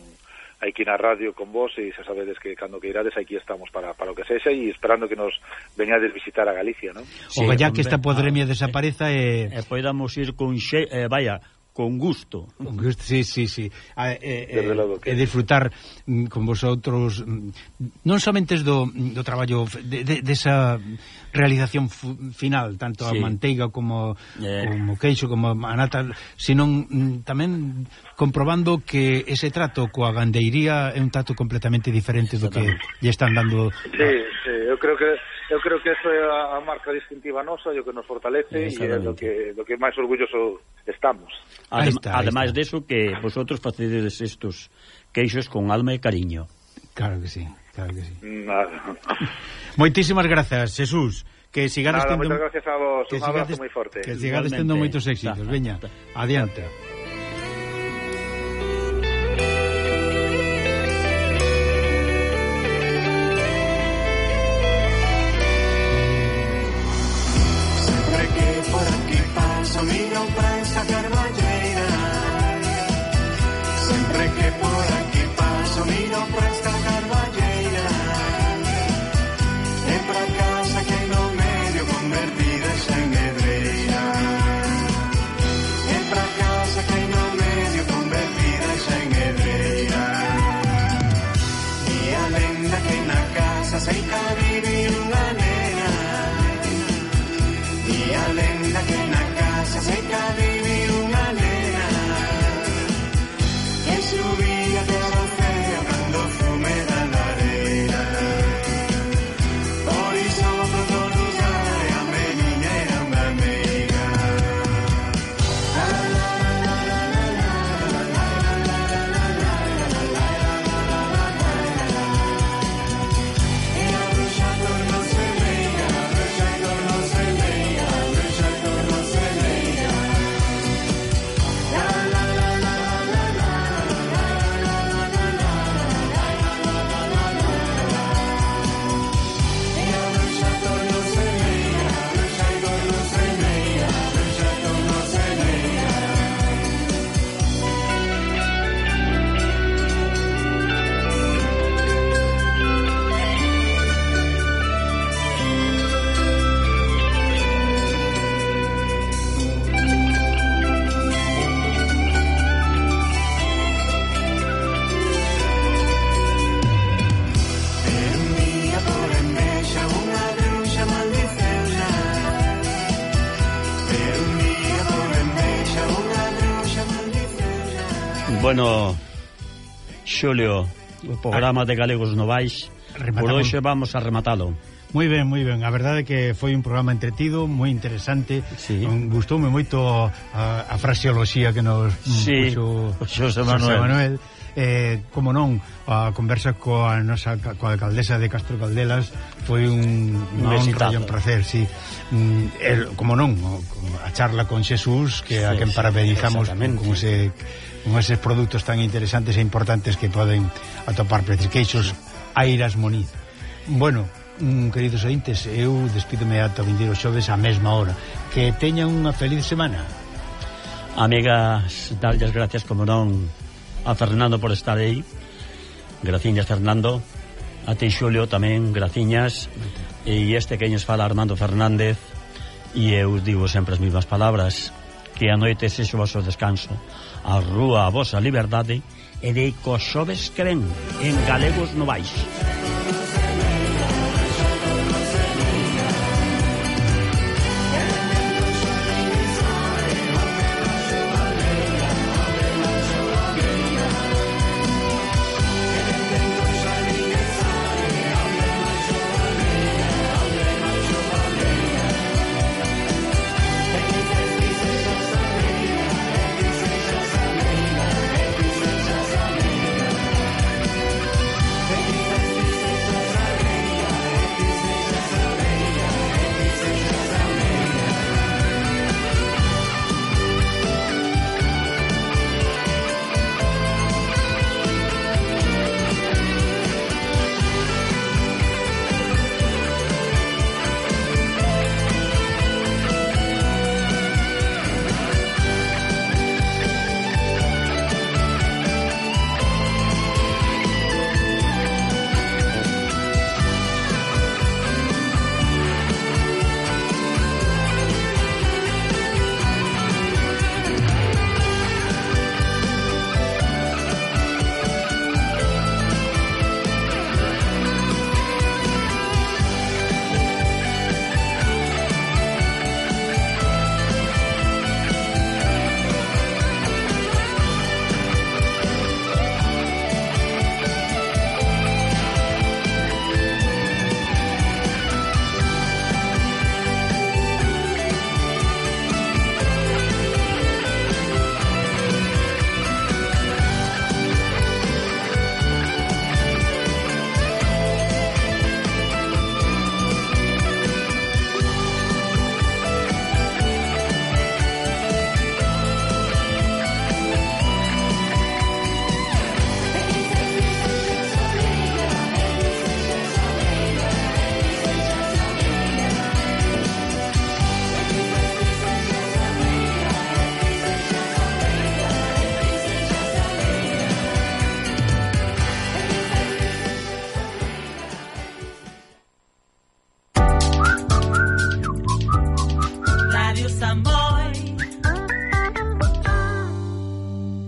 aquí na radio con vos e xa sabedes que cando que irades aquí estamos para, para o que sexa e esperando que nos veñades visitar a Galicia, non? Sí, o que esta podremia ah, desapareza e... Eh... E eh, podamos ir con xe... Eh, vaya, con gusto. Con gusto, sí, sí, sí. A, eh, eh, que... e disfrutar mm, con vosotros mm, non somente do, mm, do traballo de, de, desa de realización final, tanto sí. a manteiga como eh. como queixo, como a nata, sino mm, tamén comprobando que ese trato coa gandeiría é un trato completamente diferente do que lle están dando. Sí, sí, eu creo que eu creo que eso é a marca distintiva nosa e o que nos fortalece e é do que, do que máis orgulloso estamos. Adem, está, ademais deso que vosotros facedes estos queixos con alma e cariño. Claro que sí, claro que sí. Nada. Moitísimas grazas, Jesús. Que sigades tendo... Moitas gracias a vos. Un abrazo moi forte. Que sigades tendo moitos éxitos. Veña, adiante. Exacto. Bueno, Xulio, o programa de Galegos Novais Rematamos. Por hoxe vamos a rematalo Moi ben, moi ben, a verdade é que foi un programa entretido, moi interesante sí. Gustoume moito a, a fraseoloxía que nos sí. puxo Xosé Manuel, José Manuel eh, como non, a conversa coa nosa coa alcaldesa de Castro Caldelas foi un, un honra e un placer, sí. Mm, el, como non, a charla con Xesús que sí, a quen parabenizamos como se con eses produtos tan interesantes e importantes que poden atopar precis queixos Airas Moniz. Bueno, mm, queridos ointes, eu despídome ata o vindeiro xoves á mesma hora. Que teñan unha feliz semana. Amigas, dalles gracias como non a Fernando por estar aí. Graciñas, Fernando. A ti, Xulio, tamén, graciñas. E este que nos fala Armando Fernández. E eu digo sempre as mesmas palabras. Que a noite sexo o vosso descanso a rúa a vosa liberdade e de cos xoves creen en galegos Novais.